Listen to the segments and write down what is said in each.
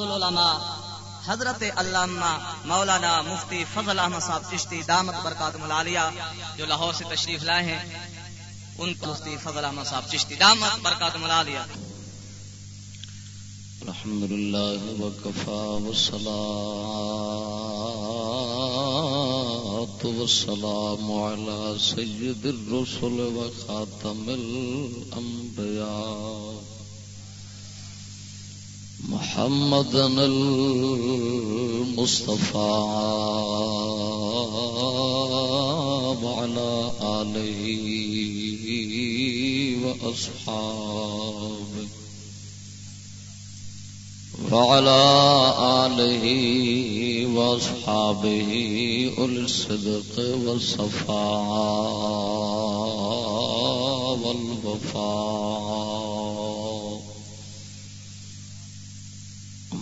العلماء. حضرت علامہ مولانا مفتی فضل احمد صاحب چشتی دامت برکات ملالیہ جو لاہور سے تشریف لائے ہیں، ان کو مفتی فضل احمد صاحب چشتی دامت برکات ملالیہ۔ الحمد لله وكفى والصلاة والسلام على سيد الرسل وخاتم الأنبياء محمد المصطفى وعلى آله وأصحابه وعلى آله وأصحابه أولي الصدق والصفاء والوفاء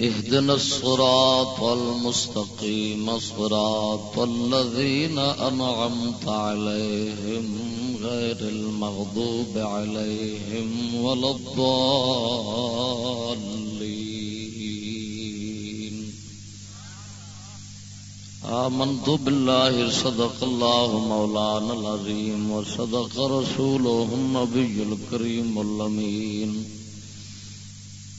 اهدنا الصراط المستقيم صراط الذين أنعمت عليهم غير المغضوب عليهم ولا الضالين. آمنت بالله، صدق الله مولانا العظيم، وصدق رسوله النبي الكريم اللمين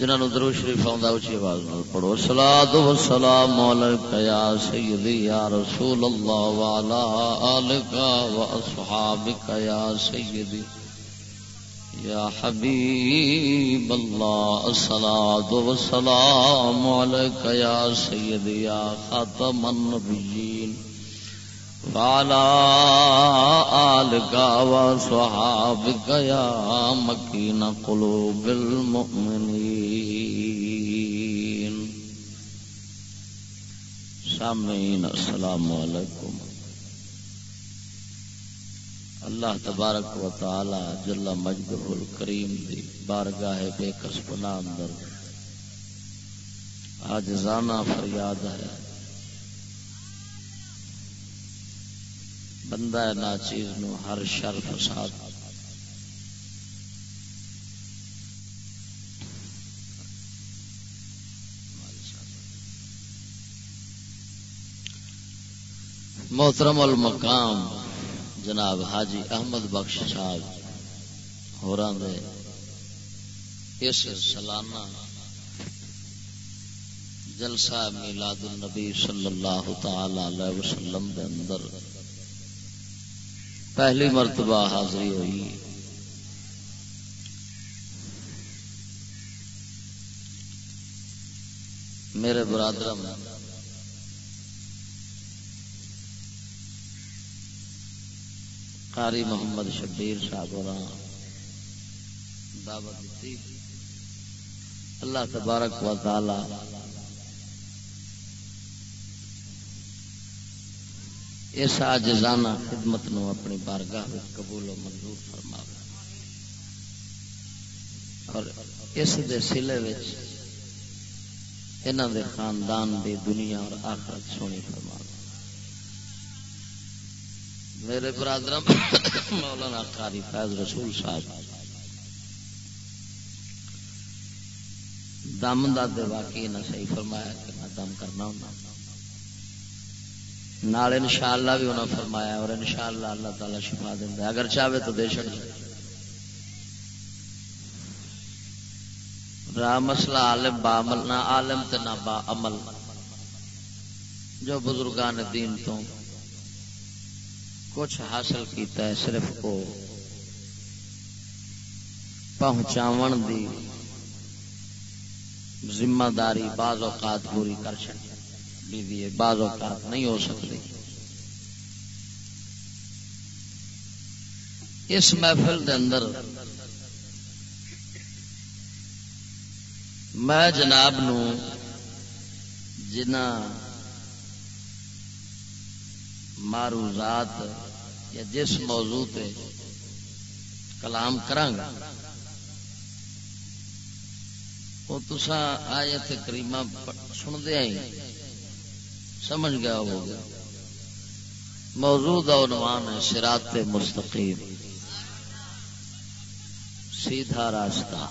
جنہوں درو شریف آؤں اچھی آواز نال پڑھو۔ سلاد و سلام یا سیدی، یا رسول اللہ والا آلکا و اصحابک یا سیدی۔ یا حبیب اللہ السلاد و سلام یا سیدی، یا خاتم النبیین۔ والا آلك وصحابك يا مكين قلوب المؤمنين سامعين السلام عليكم اللہ تبارک و تعالی جل مجدہ الکریم دی بارگاہ بے کسب نام در آج زانا فریاد ہے۔ بندہ نا چیز نو، ہر شر فساد۔ محترم المقام، جناب حاجی احمد بخش صاحب ہو دے اس سالانہ جلسہ میلاد النبی صلی اللہ تعالی علیہ وسلم دے اندر پہلی مرتبہ حاضری ہوئی میرے برادر قاری محمد شبیر صاحب اور دعوت دیتی۔ اللہ تبارک و تعالی اس آجزانہ خدمت نو اپنی بارگاہ قبول و منظور فرما اور اس دے سلے انہوں دے خاندان دی دنیا اور آخرت سونی فرما میرے برادر مولانا قاری فیض رسول صاحب، دم دے واقعی نہ صحیح فرمایا کہ میں دم کرنا ہوں۔ نال انشاءاللہ بھی انہوں فرمایا اور انشاءاللہ اللہ تعالی شفا دینا اگر چاہے تو دے چڑ را مسئلہ عالم با عمل، نہ عالم تے نہ با عمل۔ جو بزرگان دین تو کچھ حاصل کیتا ہے صرف کو پہنچاون دی ذمہ داری بعض اوقات پوری کر چکی بیوی بعض اوقات نہیں ہو سکتی۔ اس محفل دے اندر میں جناب نو جنہ معروضات یا جس موضوع پہ کلام کرانگا، وہ تسا آیت کریمہ سن دیا ہی سمجھ گیا ہو۔ موجود عنوان ہے سرات مستقیم۔ سیدھا راستہ۔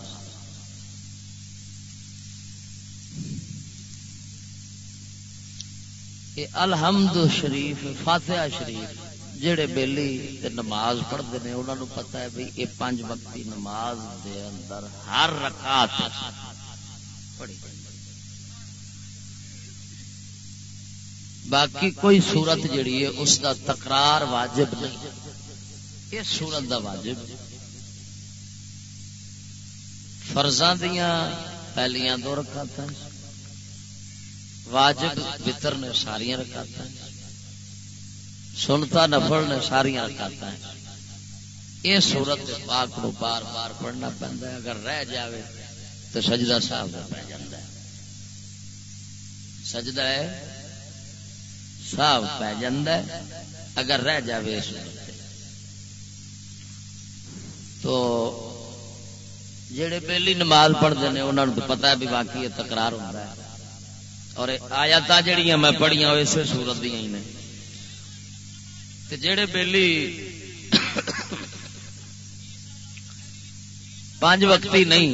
الحمد شریف، فاتحہ شریف، جڑے بیلی تے نماز پڑھتے ہیں انہوں نے پتا ہے بھی یہ پانچ وقتی نماز دے اندر ہر رکعت پڑھی باقی کوئی صورت جڑی ہے، اس دا تکرار واجب نہیں۔ اس صورت دا واجب۔ فرضاں دیاں پہلیاں دو رکعتاں واجب، وطر نے ساری رکھاتا ہے سنتا نفل نے ساری رکھاتا ہے یہ سورت پاک نو بار بار پڑھنا پہنتا ہے۔ اگر رہ جاوے تو سجدہ صاحب پہ جاتا ہے۔ سجدہ ہے صاحب پہ جاتا ہے، اگر رہ جاوے اس تو جڑے پہلی نماز پڑھتے ہیں انہوں نے پتا ہے بھی باقی یہ تکرار ہوتا ہے۔ اور آیات جہیا میں پڑھیا وہ اسے سورت دیا ہی نے۔ جڑے بیلی پانچ وقتی نہیں،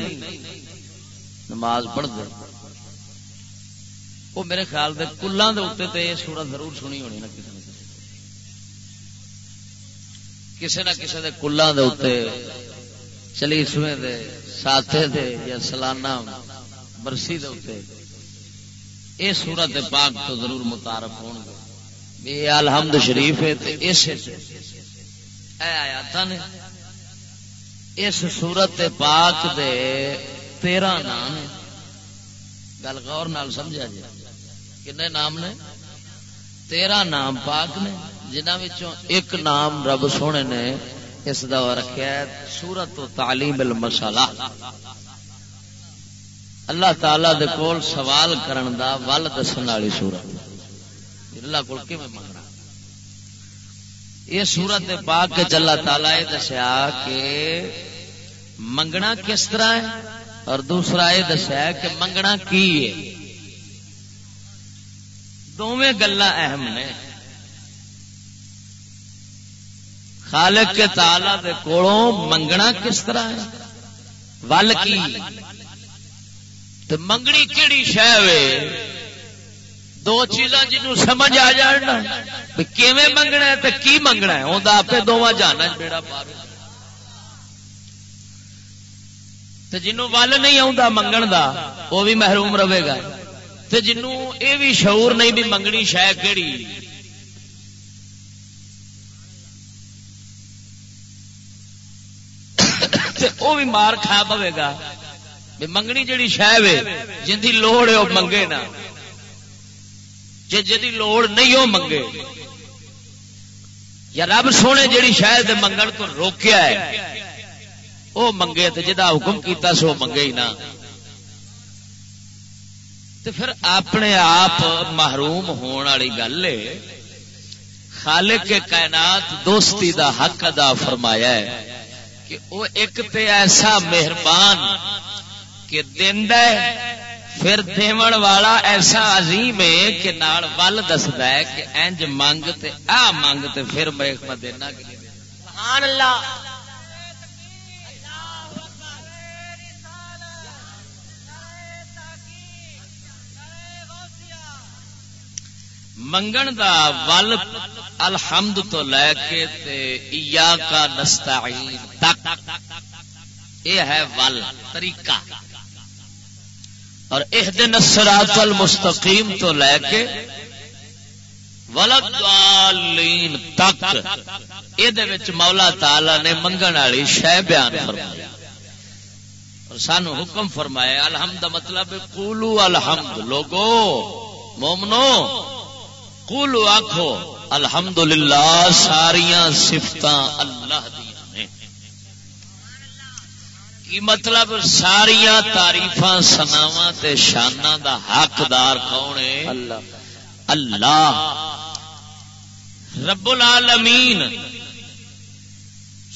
نماز پڑھتے وہ میرے خیال دے کلان دے اتنے تے یہ سورت ضرور سنی ہونی نا کسی نے کسی نہ کسی دے کلان دے اتنے چلیسویں دے، ساتھے دے یا سالانہ برسی دے اتنے یہ سورت پاک تو ضرور متعارف ہون گے۔ یہ الحمد شریف ہے اس آیات نے اس سورت پاک دے تیرہ نام گل غور نال سمجھا جی کنے نام نے؟ تیرہ نام پاک نے جنہوں ایک نام رب سونے نے اس دا رکھا سورت و تعلیم المسالہ اللہ تعالی دے کول سوال کرن دا ول دسن والی سورت۔ اللہ کول کیویں منگنا یہ سورت پاک کے اللہ تعالی یہ دسیا کہ منگنا کس طرح ہے اور دوسرا یہ دسیا کہ منگنا کی ہے۔ دونوں گلا اہم نے۔ خالق کے تالا دے کولوں منگنا کس طرح ہے؟ ول کی؟ تو منگنی کہڑی شہ دو چیزاں جنوں سمجھ آ جان کیویں منگنا ہے تو کی منگنا ہے؟ وہ آپ دونوں جانا بیڑا پار تو جنوں ول نہیں آتا منگن دا، وہ بھی محروم رہے گا۔ تو جنوں یہ بھی شعور نہیں بھی منگنی شہ کہڑی وہ بھی مار کھا پوے گا۔ منگنی جڑی شہ جن کی لوڑ ہے وہ منگے نا۔ جی جی لوڑ نہیں وہ منگے۔ یا رب سونے جڑی شاید منگن کو روکیا ہے وہ منگے تو جا حکم کیتا سو منگے ہی نہ تو پھر اپنے آپ محروم ہونے والی گل ہے۔ خالق کائنات دوستی دا حق ادا فرمایا ہے کہ وہ ایک تے ایسا مہربان کہ پھر دیون والا ایسا عظیم ہے کہ نال ول دستا ہے کہ انج منگ تے آ منگ تے پھر میں دینا۔ کہ سبحان اللہ۔ منگن دا ول الحمد تو لے کے تے ایا کا نستعین تک۔ یہ ہے ول، طریقہ۔ اور اس دن سرات المستقیم تو لے کے ولدالین تک۔ یہ مولا تالا نے منگن والی شہ بیان فرمایا اور سانو حکم فرمایا، الحمد مطلب کولو الحمد۔ لوگو، مومنو کولو آخو الحمد للہ ساریا سفت اللہ دیا نے۔ کی مطلب ساریا تاریف سناوا شانہ دا حقدار کون ہے؟ اللہ۔ اللہ۔ رب العالمین۔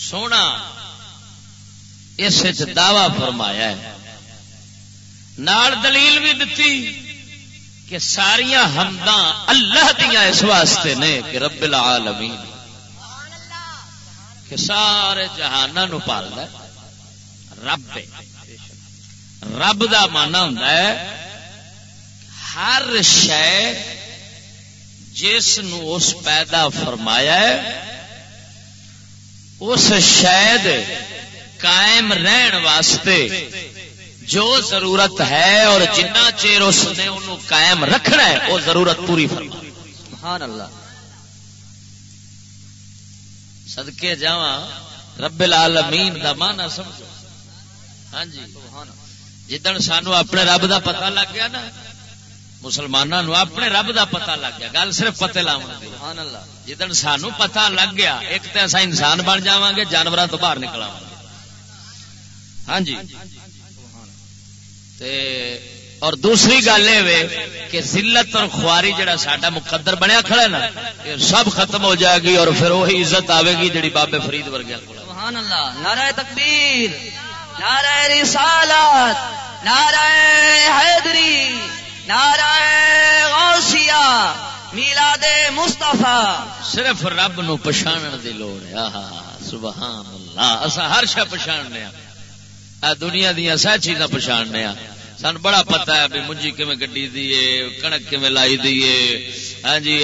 سونا اس دعوی فرمایا ہے۔ نال دلیل بھی دتی۔ کہ ساریا حمد اللہ دیا اس واسطے نے کہ رب العالمین کہ سارے جہان پال رب رب دا مانا ہوں ہر شہ جس نو اس پیدا فرمایا ہے، اس شاید قائم رہن واسطے جو ضرورت ہے اور جنہ چیر اس نے انہوں قائم رکھنا ہے وہ ضرورت پوری فرما۔ سبحان اللہ۔ سدکے جا رب العالمین دا مانا سمجھو۔ ہاں جی۔ جدن سانو اپنے رب دا پتہ لگ گیا نا مسلمانوں اپنے رب دا پتہ لگ گیا۔ گل صرف پتے لاؤ سبحان اللہ۔ جدن سانو پتہ لگ گیا ایک تو ایسا انسان بن جا گے جانوروں تو باہر نکل ہاں جی۔ تے اور دوسری گل یہ کہ ذلت اور خواری جڑا ساڈا مقدر بنیا کھڑا ہے نا یہ سب ختم ہو جائے گی اور پھر وہی عزت آئے گی جڑی بابے فرید ورگیا سبحان اللہ نعرہ تکبیر نعرہ رسالت نعرہ حیدری نعرہ غوثیہ میلاد مصطفیٰ۔ صرف رب نو پچھان دی لوڑ ہے سبحان اللہ اسا ہر شے پچھاننے آ دنیا دیا سہ چیزاں پچھاننے سن بڑا پتا ہے بھی منجی کم گڈی دیے کنک کم لائی دیے ہاں جی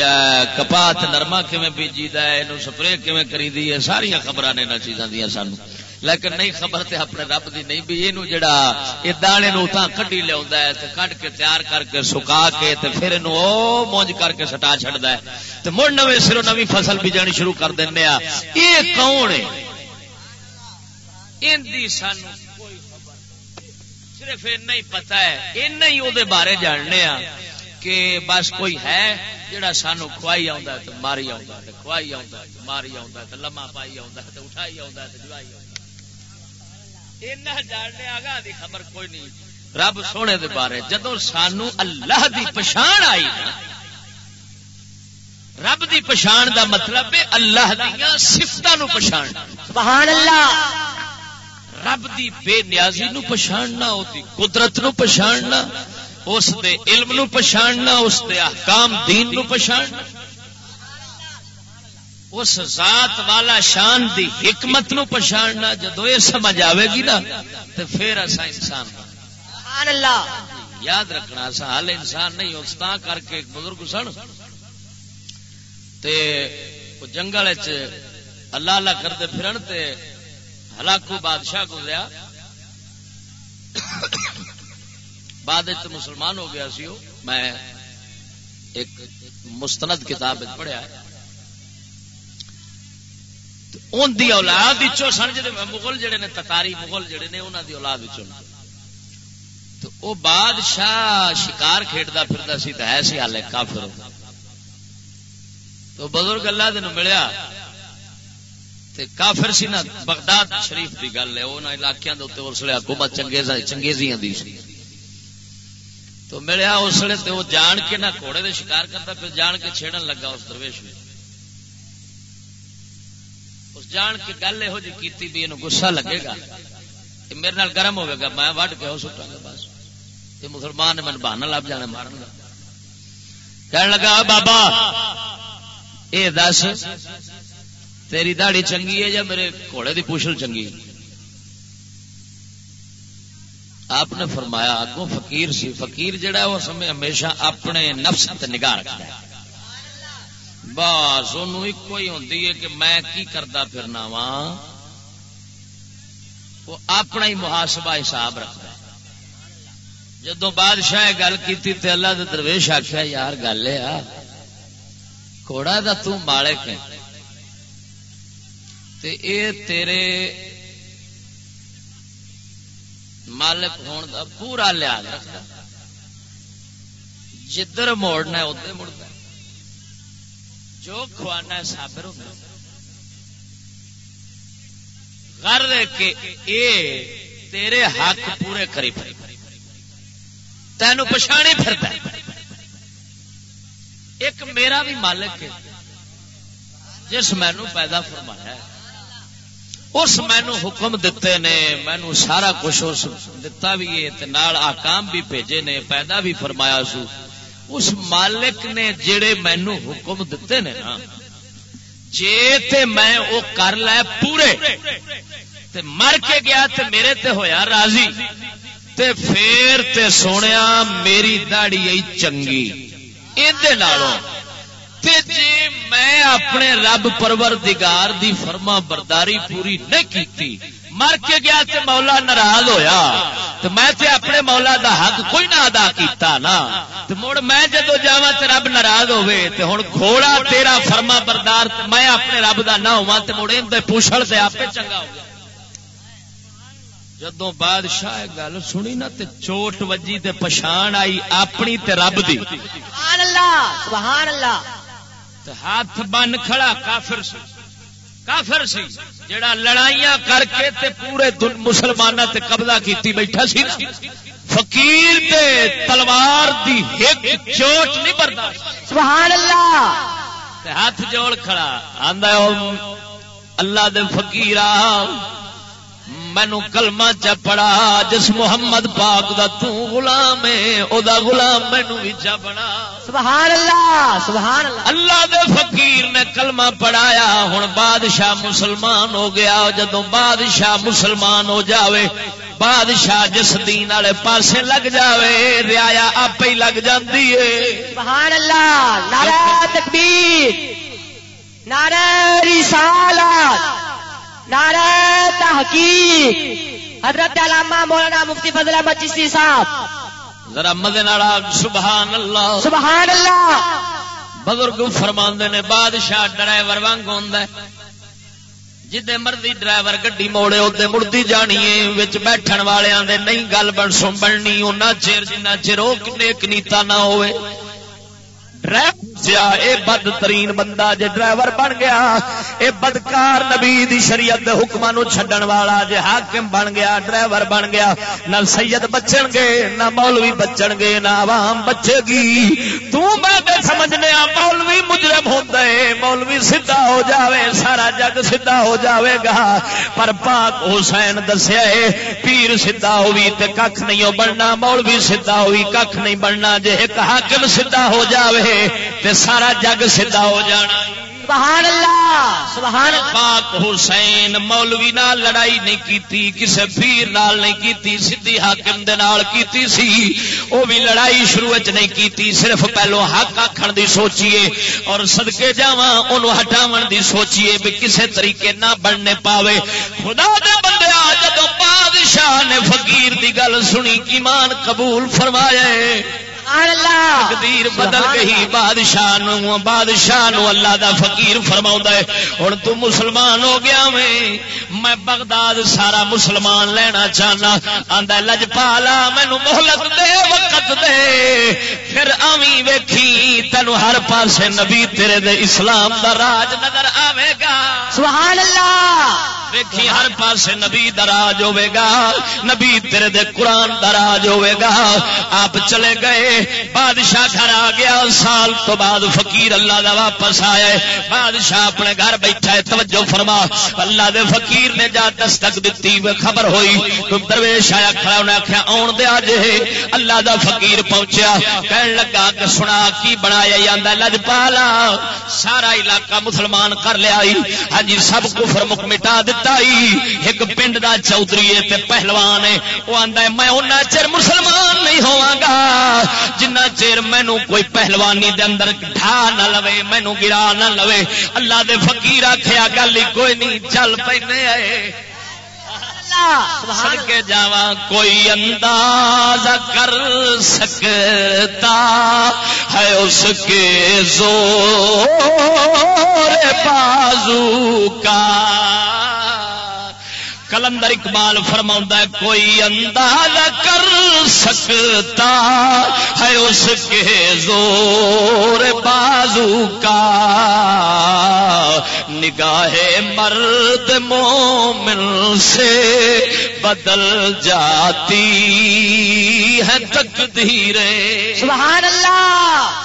کپات نرما کم بیجی دے سپرے کم کری دی ساریا خبر نے انہوں چیزاں دیا سان لیکن نہیں خبر تے اپنے رب دی نہیں بھی یہ جڑا یہ دانے نو اتنا کڈی لیا ہے کڈ کے تیار کر کے سکا کے تے پھر او مونج کر کے سٹا چڑھتا ہے۔ تو مڑ نویں سرو نوی فصل بیجانی شروع کر دینا یہ کون ہے؟ سانو صرف ای پتا ہے اینا ہی وہ بارے جاننے ہاں کہ بس کوئی ہے جڑا سانو کھوائی آ ماری آ کھوائی آ ماری آ لما پائی آ اٹھائی آ جوائی آ جاننے آگا دی خبر کوئی نہیں۔ رب سونے دے بارے جدو سانو اللہ دی پچھان آئی رب دی پچھان دا مطلب ہے اللہ دیا سفتوں پچھان سبحان اللہ۔ رب دی بے نیازی نو پچھاننا دی قدرت نو پچھاننا اس دے علم نو پچھاننا اس دے احکام دین نو پچھاننا۔ اس ذات والا شان دی حکمت نو پچھاننا جدو یہ سمجھ آئے گی نا تو پھر ایسا انسان سبحان اللہ۔ یاد رکھنا ایسا حال انسان نہیں اس کر کے ایک بزرگ سن۔ تے جنگل اللہ اللہ کرتے پھرن تے ہلاکو بادشاہ گزریا بعد مسلمان ہو گیا سی میں ایک مستند کتاب پڑھیا ان دی اولاد سن جڑے مغل جڑے نے، تتاری مغل جڑے نے انہوں دی اولاد تو او بادشاہ شکار کھیڈتا پھرتا سی تو ہے سی ہال کافر۔ تو بزرگ اللہ دن ملیا۔ کافر سی نا، بغداد شریف کی گل ہے وہ علاقوں کے اس لیے حکومت چنگیزیاں دی سی۔ تو ملیا اس لیے تو جان کے نہ گھوڑے دے شکار کرتا، پھر جان کے چھیڑن لگا اس درویش میں اس جان کے گل یہو جی کی بھی یہ گسا لگے گا میرے نال گرم ہوئے گا، میں وڈ کے سٹا گا بس۔ یہ مسلمان نے من بہانا لب جانا، مارن گا۔ کہنے لگا بابا یہ دس تیری دہڑی چنگی ہے یا میرے گھوڑے دی پوچھل چنگی؟ آپ نے فرمایا، اگوں فقیر سی، فقیر جڑا ہے وہ سمے ہمیشہ اپنے نفس تے نگاہ رکھتا ہے۔ بس ان ہی ہوتی ہے کہ میں کی کرتا پھرنا وا وہ اپنا ہی محاسبہ حساب رکھتا ہے۔ جدو بادشاہ گل کی اللہ دے درویش آخیا یار گل ہے گھوڑا دا تالک ہے۔ تے اے تیرے مالک ہون دا پورا لحاظ رکھتا جدھر موڑنا ہے ادھر مڑتا جو کھوانا ہے سابر ہوتا گھر کے اے تیرے حق پورے کری پھر۔ تینوں پچھاڑی پھرتا ہے۔ ایک میرا بھی مالک ہے۔ جس مینو پیدا فرمایا ہے۔ اس مینو حکم دیتے نے، مینو سارا کچھ اس دتا بھی ہے نال آکام بھی بھیجے نے، پیدا بھی فرمایا سو۔ اس مالک نے جڑے مینو حکم دیتے نے نا، جے تے میں او کر لے پورے، تے مر کے گیا تے میرے تے ہویا راضی، تے پھر تے سونیا میری داڑی چنگی۔ اندے نالوں تے جے میں اپنے رب پروردگار دی فرما برداری پوری نہیں کیتی، مر کے گیا تے مولا ناراض ہویا تو میں تے اپنے مولا دا حق کوئی نہ ادا کیتا نا تو مڑ میں جدو جاواں تے رب ناراض ہوے تے ہن گھوڑا تیرا فرما بردار تے میں اپنے رب دا نہ ہواں تے مڑ اندے پوچھل تے اپے چنگا ہو گیا۔ جدو بادشاہ گل سنی نا، تے چوٹ وجی تے پچھان آئی اپنی تے رب دی۔ سبحان اللہ سبحان اللہ۔ ہاتھ بن کھڑا کافر سی کافر سی جڑا لڑائیاں کر کے تے پورے مسلمانوں تے قبضہ کیتی بیٹھا سی فقیر تے تلوار دی ایک چوٹ نہیں برداشت۔ سبحان اللہ۔ تے ہاتھ جوڑ کھڑا آندا اللہ دے فقیرا مینو کلمہ چ پڑا جس محمد پاک دا تو غلام ہے او دا غلام مینو بھی چا بنا۔ سبحان اللہ سبحان اللہ اللہ دے فقیر نے کلمہ پڑھایا ہن بادشاہ مسلمان ہو گیا جدوں بادشاہ مسلمان ہو جاوے بادشاہ جس دین والے پاسے لگ جاوے ریا آپ ہی لگ جاندی ہے۔ سبحان اللہ نعرہ تکبیر نعرہ رسالت نعرہ تحقیق حضرت علامہ مولانا مفتی فضل احمد چشتی صاحب۔ ذرا نالا سبحان اللہ سبحان اللہ بزرگ فرماندے نے بادشاہ ڈرائیور وانگ ہے۔ جدے مرضی ڈرائیور گڈی موڑے ادے مڑتی جانی ہے بیٹھن والوں دے نہیں گل بن سن بننی اُنہ چیر جنہ چر وہ نیک نیتا نہ ہوئے اے بد ترین بندہ جے ڈرائیور بن گیا، اے بدکار نبی دی شریعت حکم نو چھڈن والا جے حاکم بن گیا، ڈرائیور بن گیا، نہ سید بچن گے، نہ مولوی بچن گے، نہ عوام بچے گی۔ تو میں سمجھنے مولوی مجرم ہوتا ہے، مولوی سیدھا ہو جاوے، سارا جگ سیدھا ہو جاوے گا۔ پر پاک حسین دسیا ہے، پیر سیدھا ہوئی تے ککھ نہیں بننا، مولوی سیدھا ہوئی، ککھ نہیں بننا۔ جے ایک حاکم سیدھا ہو جاوے تے سارا جگ سیدھا ہو جانا۔ سبحان اللہ سبحان پاک حسین مولوی نال لڑائی نہیں کیتی کسے پیر نال نہیں کیتی سیدھی حاکم دے نال کیتی سی۔ او بھی لڑائی شروع وچ نہیں کیتی صرف پہلو حق آکھن دی سوچیے اور صدکے جاواں اونوں ہٹاون دی سوچیے بھی کسے طریقے نہ بننے پاوے۔ خدا دے بندے جدوں بادشاہ نے فقیر دی گل سنی ایمان قبول فرمایا تقدیر بدل گئی بادشاہ نو بادشاہ نو اللہ دا فقیر فرما ہے ہوں تو مسلمان ہو گیا میں میں بغداد سارا مسلمان لینا چاہنا۔ آدھا لجپالا مینو محلت دے وقت دے۔ پھر امی ویکھی تین ہر پاسے نبی تیرے دے اسلام دا راج نظر آئے گا۔ سبحان اللہ. ویکھی، ہر پاسے نبی دراج ہوے گا، نبی تیرے دے قرآن دراج ہوے گا۔ آپ چلے گئے، بادشاہ گھر آ گیا۔ سال تو بعد فقیر اللہ دا واپس آیا ہے۔ بادشاہ اپنے گھر بیٹھا ہے، توجہ فرما۔ اللہ دے فقیر نے جا دستک دیتی خبر ہوئی۔ تو درویش آیا، کھڑا انہیں آخیا آن دیا جے اللہ دا فقیر پہنچیا۔ کہن لگا کہ سنا، کی بنایا جانا لج پالا سارا علاقہ مسلمان کر لیا ہاں جی سب کفر مک مٹا ایک پنڈ دا چودھری ہے پہلوان ہے۔ وہ آتا ہے، میں انہیں چر مسلمان نہیں ہوا گا۔ جنہ چر مینو کوئی پہلوانی دے اندر ڈھا نہ لو مینو گرا نہ لو اللہ دے فقیر آخیا گل کوئی نہیں، چل پے کے جاوا کوئی انداز کر سکتا ہے اس کے زور بازو کا۔ کلندر اقبال فرما ہے، کوئی انداز کر سکتا ہے اس کے زور بازو کا؟ نگاہ مرد مومن سے بدل جاتی ہے تقدیریں۔ سبحان اللہ!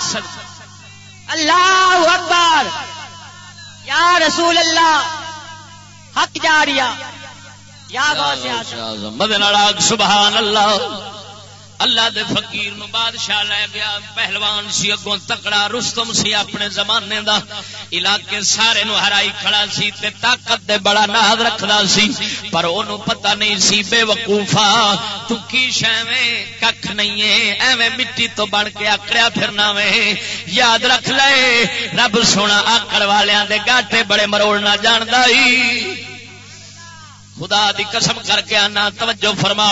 اللہ اکبر! یا رسول اللہ! حق جاریا مدن سبحان اللہ۔ اللہ دے فقیر نو بادشاہ لے گیا، پہلوان سی، اگوں تکڑا، رستم سی اپنے زمانے دا۔ علاقے سارے نو ہرائی کھڑا سی تے طاقت دے بڑا ناز رکھدا سی۔ پر اونوں پتہ نہیں سی، بے وقوفا، تو کی شیویں ککھ نہیں ہے۔ ایویں مٹی تو بن کے آکڑیا پھرنا وے۔ یاد رکھ لے، رب سونا آکڑ والیاں دے گاٹے بڑے مروڑنا جاندا ہی خدا دی قسم کر کے آنا، توجہ فرما۔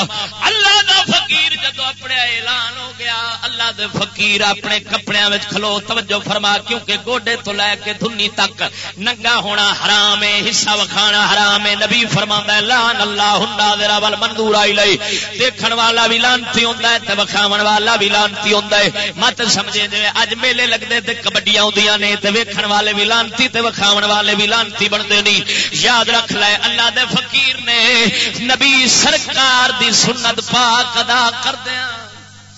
اللہ دا فقیر جدو اپنے اعلان ہو گیا، اللہ دے فقیر اپنے کپڑے کھلو۔ توجہ فرما، کیونکہ گوڈے تو لے کے دھنی تک ننگا ہونا حرام ہے، حصہ وکھانا حرام ہے۔ نبی فرما لان اللہ ہنڈا دیرا ول مندور آئی لئی۔ دیکھن والا بھی لانتی ہوندا ہے، تے وکھاون والا بھی لانتی ہوندا ہے۔ مت سمجھے جے، اج میلے لگدے تے کبڈیاں ہوندیاں نے، تے ویکھن والے بھی لانتی تے وکھاون والے بھی لانتی بندے نہیں یاد رکھ لے، اللہ دے فقیر نے نبی سرکار دی سنت پاک ادا کردیا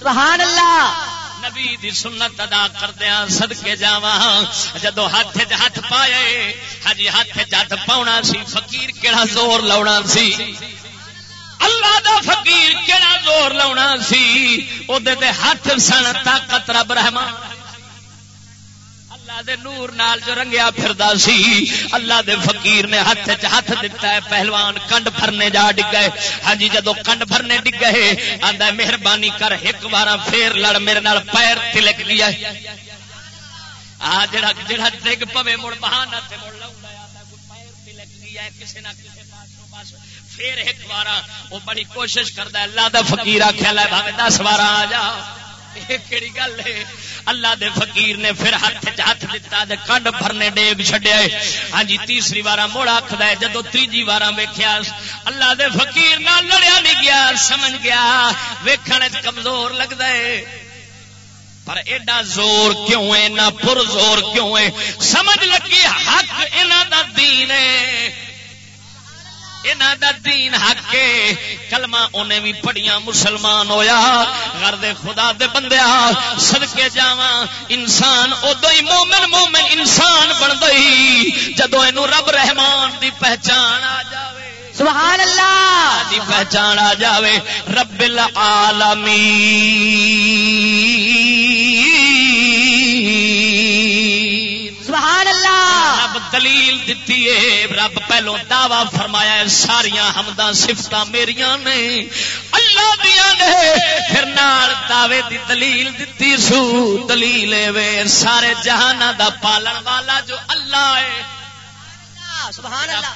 سبحان اللہ۔ نبی دی سنت ادا کردیا سدکے جا جدو ہاتھ ہاتھ پائے ہجی ہاتھ ہاتھ پاؤنا سی فقیر کہڑا زور لاؤنا سی؟ اللہ دا فقیر کہڑا زور لاؤنا سی؟ وہ ہاتھ سن طاقت رب رحمان۔ اللہ دے نور نال جو رنگیا پھردا سی، اللہ دے فقیر نے ہاتھ چ ہاتھ دتا ہے، پہلوان کنڈ بھرنے جا ڈگے۔ ہاں جی جدو کنڈ بھرنے ڈگے، آندا مہربانی کر، ایک بار پھر لڑ، میرے نال پیر تلک گیا آ، جڑا جڑا ڈگ پوے، مڑ بہانہ تے مڑ لاوندا آندا کوئی پیر تلک گیا کسے نہ کسے پاسوں بس پھر ایک بار وہ بڑی کوشش کردا اللہ دا فقیر آکھیا لے، بھاوے 10 بار آ جا۔ یہ کہڑی گل ہے؟ اللہ دے فقیر نے پھر ہاتھ ہاتھ دتا دے کنڈ بھرنے ڈیگ چڈیا ہاں جی تیسری بار موڑ آخد ہے جدو تیجی بار ویخیا اللہ دے فقیر نہ لڑیا نہیں گیا، سمجھ گیا، ویکھن کمزور لگتا ہے۔ پر ایڈا زور کیوں ہے نہ پر زور کیوں ہے؟ سمجھ لگی حق انہوں دا دین ہے۔ دین حق کلمہ انہیں بھی پڑیاں مسلمان ہویا۔ گھر دے خدا دے بندیا سدکے جا انسان ہی مومن مومن انسان بن گئی جدو رب رحمان دی پہچان آ سبحان اللہ۔ دی پہچان آ جائے رب العالمین۔ سبحان اللہ. رب دلیل دیتی ہے رب پہلو دعوی فرمایا ہے ساریا حمداں سفت میریاں نے۔ اللہ دیا نے پھر نال دعوے دی دلیل دیتی سو۔ دلیل وے سارے جہان دا پالن والا جو اللہ ہے۔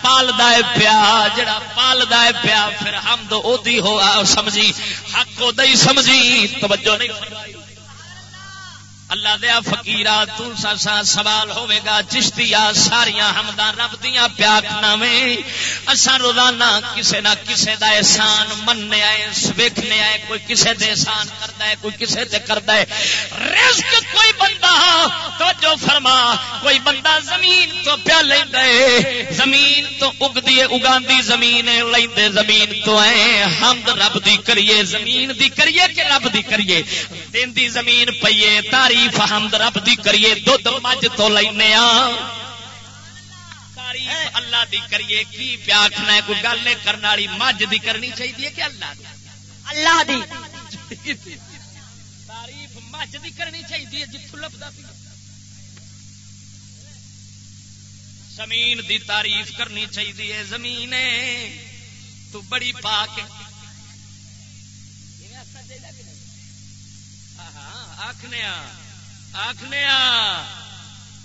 پالدا ہے پیا جڑا پالدا ہے پیا پھر حمد او دی ہو سمجھی حق او دی سمجھی توجہ نہیں فرمائی۔ اللہ دیا فکیرا تسا سا سوال ہوے گا چشتیا ساریا حمداں رب دیا پیاکھنا میں اسا روزانہ کسے نہ کسے دا احسان مننے آئے ویکھنے آئے، کوئی کسے دے احسان کردا ہے، کوئی کسے تے کردا ہے۔ رزق کوئی بندہ توجہ فرما، کوئی بندہ زمین تو پیا لیندا ہے۔ زمین تو اگدی ہے، اگاندی زمین ہے، لیندے زمین تو اے حمد رب دی کریے، زمین دی کریے کہ رب دی کریے۔ دیندی زمین پئیے تاری تعریف حمد رب دی کریے دودھ مجھ تو لینا تعریف اللہ دی کریے کی پیاکھنا ہے؟ کوئی گل نہیں کرنے والی مجھ دی کرنی چاہیے کہ اللہ دی؟ اللہ دی۔ تعریف مجھ دی کرنی چاہیے جتوں لبدا پی زمین دی تعریف کرنی چاہیے زمین تو بڑی پاک آخنے آخنے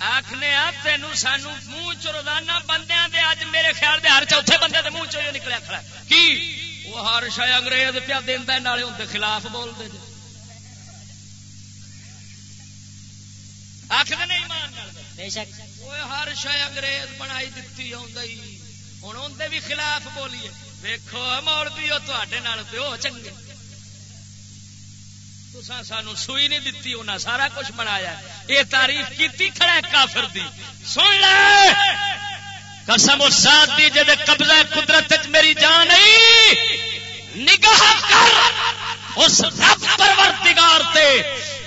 آخنے تین سان منہ چ روزانہ بندے دے اج میرے خیال دے ہر چوتھے بندے دے منہ چ نکلیا کھڑا کی؟ وہ ہر شاید انگریز پیا دینا نالے ان خلاف بولتے آخر نہیں مان ہر شاید انگریز بنائی دیتی ہوں اندر بھی خلاف بولیے۔ دیکھو مولوی وہ تے چنگے۔ تسا سانو سوئی نہیں دتی انہیں سارا کچھ بنایا یہ تعریف کی کھڑا ہے کافر دی۔ سن لے! قسم اس ساتھ دی جدے قبضہ قدرت میری جان نہیں، نگاہ کر اس رب پرورتگار تے۔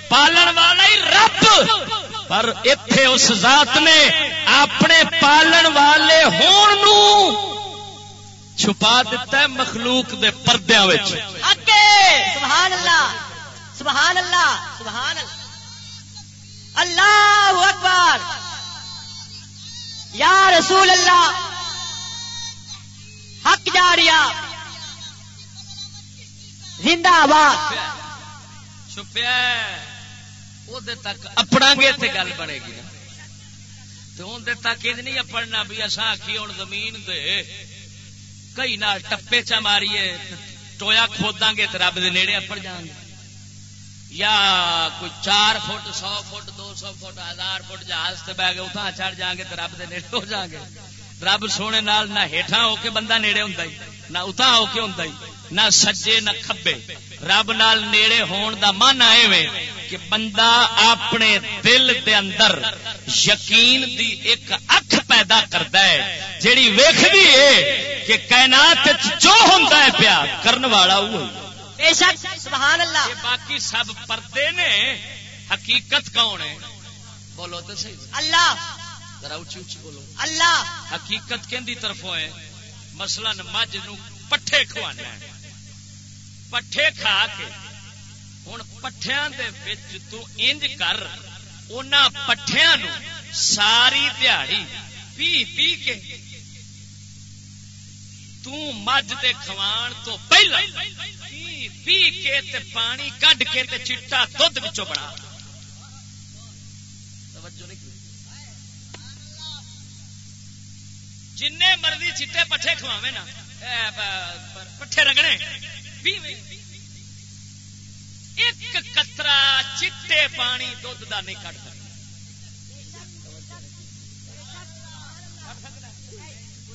پالن والا ہی رب۔ پر اتے اس ذات نے اپنے پالن والے ہون نو چھپا دیتا ہے مخلوق دے پردیاں وچ۔ سبحان اللہ! سبحان اللہ سبحان اللہ۔ اللہ اکبر۔ یا رسول اللہ، حق جاریا زندہ آباد۔ چھپیا تک اپنا گے تے گل بنے گی تو اندر تک یہ نہیں اپنا بھی اصا آخی ہوں زمین دے۔ کئی نال ٹپے چا ماریے، ٹویا کھودا گے تو رب دے نیڑے اپڑ جان گے۔ یا کوئی چار فٹ، سو فٹ، دو سو فٹ، ہزار فٹ جہاز سے بہ گئے اتنا چڑھ جا گے تو رب دے نیڑے ہو جا گے۔ رب سونے نال نہ ہیٹھا ہو کے بندہ نیڑے ہوں نہ اتنا ہو کے ہوں نہ سجے، نہ کھبے۔ رب نال نیڑے ہون دا من آئے کہ بندہ اپنے دل دے اندر یقین دی ایک اکھ پیدا کرتا ہے، جیڑی ویکھدی ہے کہ کائنات جو ہوندا ہے پیا، کرن والا وہ بے شک سبحان اللہ۔ یہ باقی سب پردے نے حقیقت کون ہے؟ بولو تو صحیح۔ اللہ۔ ذرا اچھی اچھی بولو۔ اللہ۔ حقیقت کہندی طرفوں ہے مثلا مجھ نو پٹھے کھوانا ہے۔ پٹھے کھا کے ہوں پٹھیا انج کر پٹھیا نو ساری دیہڑی پی پی کے تج دے کھوان تو پہلا۔ پی کے تے پانی کڈ کے تے چٹا دھد بچوں بنا۔ جن مرضی چٹے پٹھے کھواوے نا۔ پٹھے رگڑے۔ ایک کترا چٹے پانی دھد کا نہیں کٹ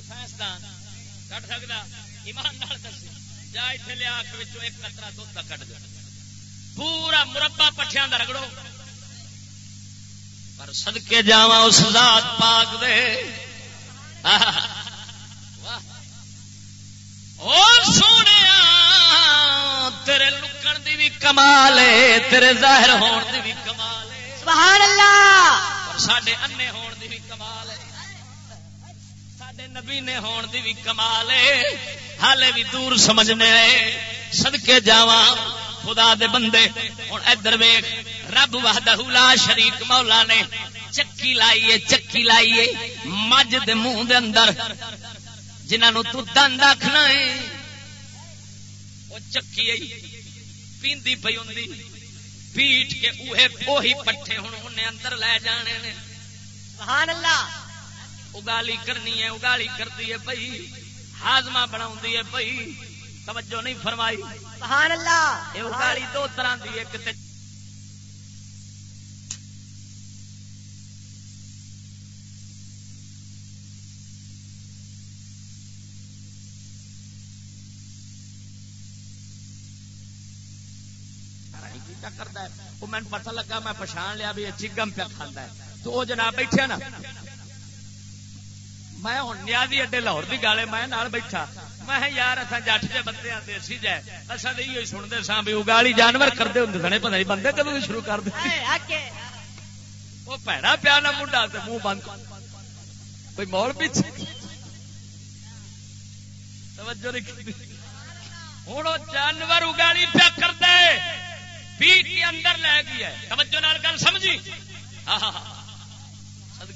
سائنسدان کٹ سکتا۔ ایمان دسی جا اتنے لیا ایک کترا دھد کا کٹ دے۔ پورا مربع پٹھیا کا رگڑو۔ پر سدکے جا اس ذات پاک دے۔ سونے تیرے لکن دی بھی کمال ہے تیرے ظاہر ہون دی بھی کمال ہے۔ سبحان اللہ۔ ساڈے انے ہون دی بھی کمال ہے۔ ساڈے نبی نے ہون دی بھی کمال ہے۔ حالے بھی دور سمجھنے آئے۔ صدقے جاواں خدا دے بندے۔ ہوں ادھر ویخ رب وحدہ لا شریک مولا نے چکی لائیے چکی لائیے مجھ دے منہ دے اندر جنہوں تو دند آخنا ہے وہ چکی پیندی پی ہوں پیٹ کے اوہے اوہی پٹھے ہوں انہیں اندر لے جانے نے۔ سبحان اللہ۔ اگالی کرنی ہے، اگالی کرتی ہے پئی ہاضمہ بنا پئی توجہ نہیں فرمائی۔ سبحان اللہ۔ یہ اگالی دو طرح کی ایک کرتا ہے۔ وہ مجھے پتا لگا میں پچھان لیا بھی چگم پہ کھانا ہے۔ تو وہ جناب بیٹھے نا۔ میں ہوں نیادی اڈے لاہور کی گالے میں بیٹھا۔ میں یار اصا جٹ کے بندے آتے سی جائے اصل تو یہ سنتے سا بھی اگالی جانور کرتے ہوں سنے پتا نہیں بندے کدو شروع کر دے وہ پیڑا پیا نہ منڈا منہ بند کوئی مول پیچھے۔ توجہ ہوں جانور اگالی پیا کر دے پیٹ کے اندر لے گیا۔ توجہ نال گل سمجھی؟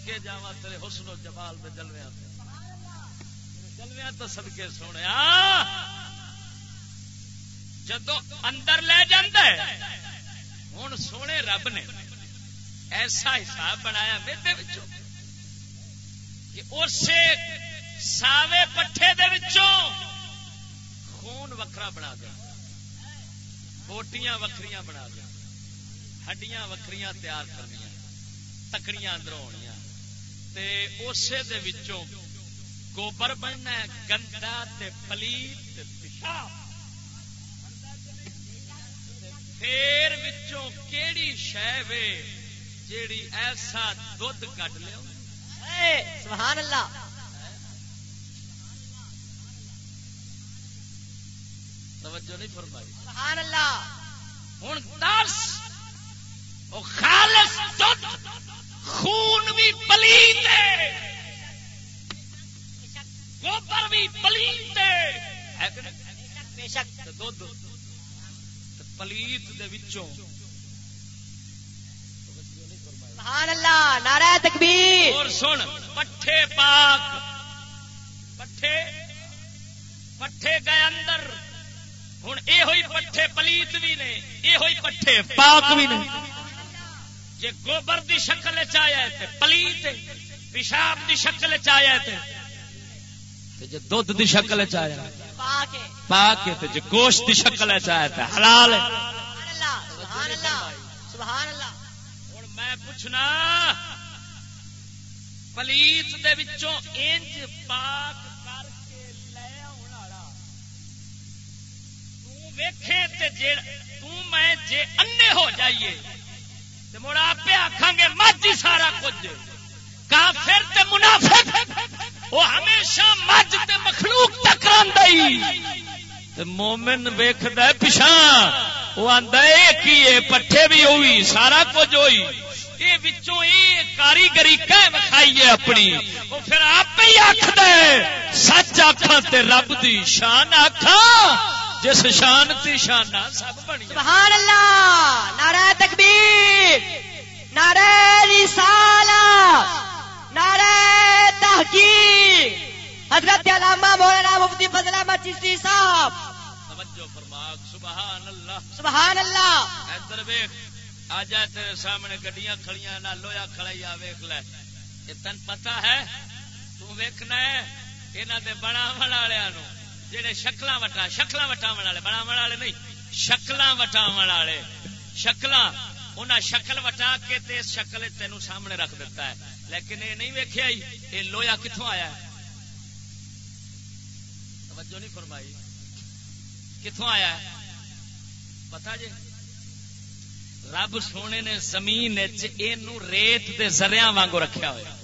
سدکے جا تیرے حسن و جمال دے جلویا جلویا تو سدکے سونے جدو اندر لے جاندے سونے رب نے ایسا حساب بنایا میرے کہ اسے ساوے پٹھے دے وچوں خون وکرا بنا دیا۔ بوٹیاں وکری بنا دیا۔ ہڈیاں وکری تیار کرنی تکڑیاں اندر ہونی اسے گوبر بننا ہے گندا تے پلیت تے پیشاب۔ پھر وچوں کیڑی شے وے جیڑی ایسا دودھ کٹ اے، سبحان اللہ۔ توجہ نہیں فرمائی۔ سبحان اللہ۔ ہوں دس وہ خالص دودھ۔ خون بھی پلیت ہے گوبر بھی پلیت ہے؟ بے شک۔ تے پلیت دے وچوں۔ سبحان اللہ نعرہ تکبیر۔ اور سن پٹھے پاک۔ پٹھے پٹھے گئے اندر۔ ہوں یہ ہوئی پٹھے پلیت بھی نے یہ ہوئی پٹھے پاک بھی نے۔ جے گوبر دی شکل چایا تے پلیت پیشاب دی شکل چایا تے تے جے دودھ دی شکل چایا تے جے گوشت دی شکل چایا تے حلال ہے۔ سبحان اللہ سبحان اللہ سبحان اللہ۔ ہوں میں پوچھنا پلیت دے وچوں انج پاک کر کے لے آਉਣ والا۔ تو ویکھے تے جے تو میں جے انے ہو جائیے مڑ آپے آکھاں گے، مجھ سارا کچھ۔ کافر تے منافق، وہ ہمیشہ مجھ تے مخلوق ٹکراندا ہی۔ تے مومن ویکھدا ہے پیچھاں وہ آندا ہے کی یہ پٹھے بھی ہوئی، سارا کچھ ہوئی۔ یہ وچوں یہ کاریگری کہہ وکھائیے اپنی۔ وہ پھر آپ ہی آخد سچ آخا تے رب دی شان آخا جس شان تی شانہ سب بنی سبحان اللہ نعرہ تکبیر نعرہ رسالہ نعرہ تحقیق۔ حضرت علامہ مولانا مفتی فضل احمد چشتی صاحب۔ توجہ فرما سبحان اللہ۔ سبحان اللہ۔ ادھر ویخ آ جائے تیرے سامنے گڈیاں کھڑیاں نہ لویا کھڑائی آ ویخ لے۔ یہ تن پتا ہے؟ تو ویکھنا ہے یہاں دے والے جہے شکل وٹا شکل وٹاو والے بناو والے نہیں شکل وٹاو والے۔ شکل انہیں شکل وٹا کے تے شکل تینوں سامنے رکھ دیتا ہے۔ لیکن یہ نہیں ویکھیا ہی یہ لویا کتوں آیا ہے؟ توجہ نہیں فرمائی۔ کتوں آیا ہے؟ پتا جی؟ رب سونے نے زمین اینو ریت دے زریا وانگو رکھیا ہوا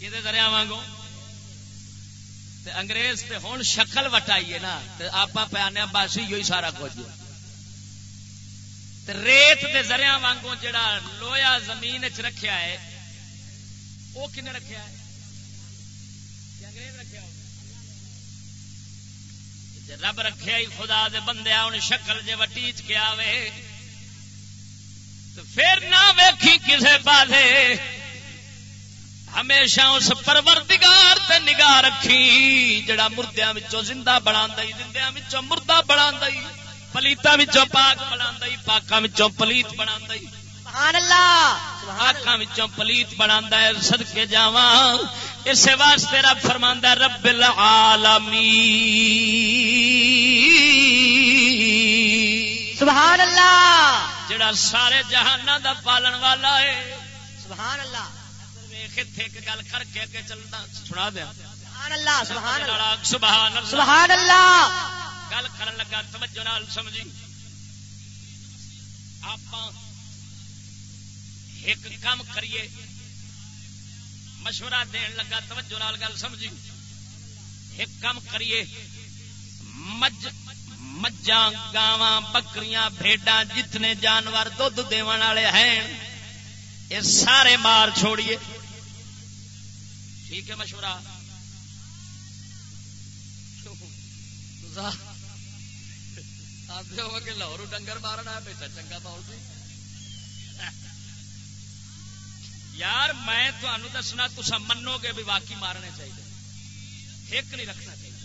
یہ دریا وانگو؟ تے انگریز تے ہوں شکل وٹائیے نا، تے آپ پیانے بس ہی سارا کچھ تے ریت دے زریا وانگو جڑا لویا زمین چ رکھیا ہے، وہ کنے رکھیا ہے؟ کہ رکھیا رب رکھے ہی خدا دے بندے ہوں شکل جے وٹیچ کے آوے تو پھر نہ ویکھی کسے پاسے۔ ہمیشہ اس پروردگار تے نگاہ رکھی جڑا مردیاں وچوں زندہ بنا دئی زندیاں وچوں مردہ بنا دئی پلیتاں وچوں پاک بنا دئی پاکاں وچوں پلیت بنا دئی سبحان اللہ سبحان آخا وچوں پلیت بنا ہے صدقے جاواں۔ اس واسطے رب فرماندا ہے رب العالمین۔ سبحان اللہ۔ جڑا سارے جہاناں دا پالن والا ہے۔ سبحان اللہ۔ ایتھے ایک گل کر کے اگے چلدا سنا دیا۔ سبحان اللہ سبحان اللہ سبحان اللہ سبحان اللہ گل کرن لگا توجہ نال سمجھی۔ آپ ایک کام کریے۔ مشورہ دین لگا توجہ نال گل سمجھی۔ ایک کام کریے۔ مجھ مجھاں گاواں بکریاں بھیڈاں جتنے جانور دیون والے ہیں یہ سارے مار چھوڑیے۔ ٹھیک ہے مشورہ؟ ہو کہ لاہور ڈنگر مارنا ہے بیٹا چنگا بول سی جی؟ یار میں تمہیں دسنا تسا منو گے بھی واقعی مارنے چاہیے۔ ایک نہیں رکھنا چاہیے۔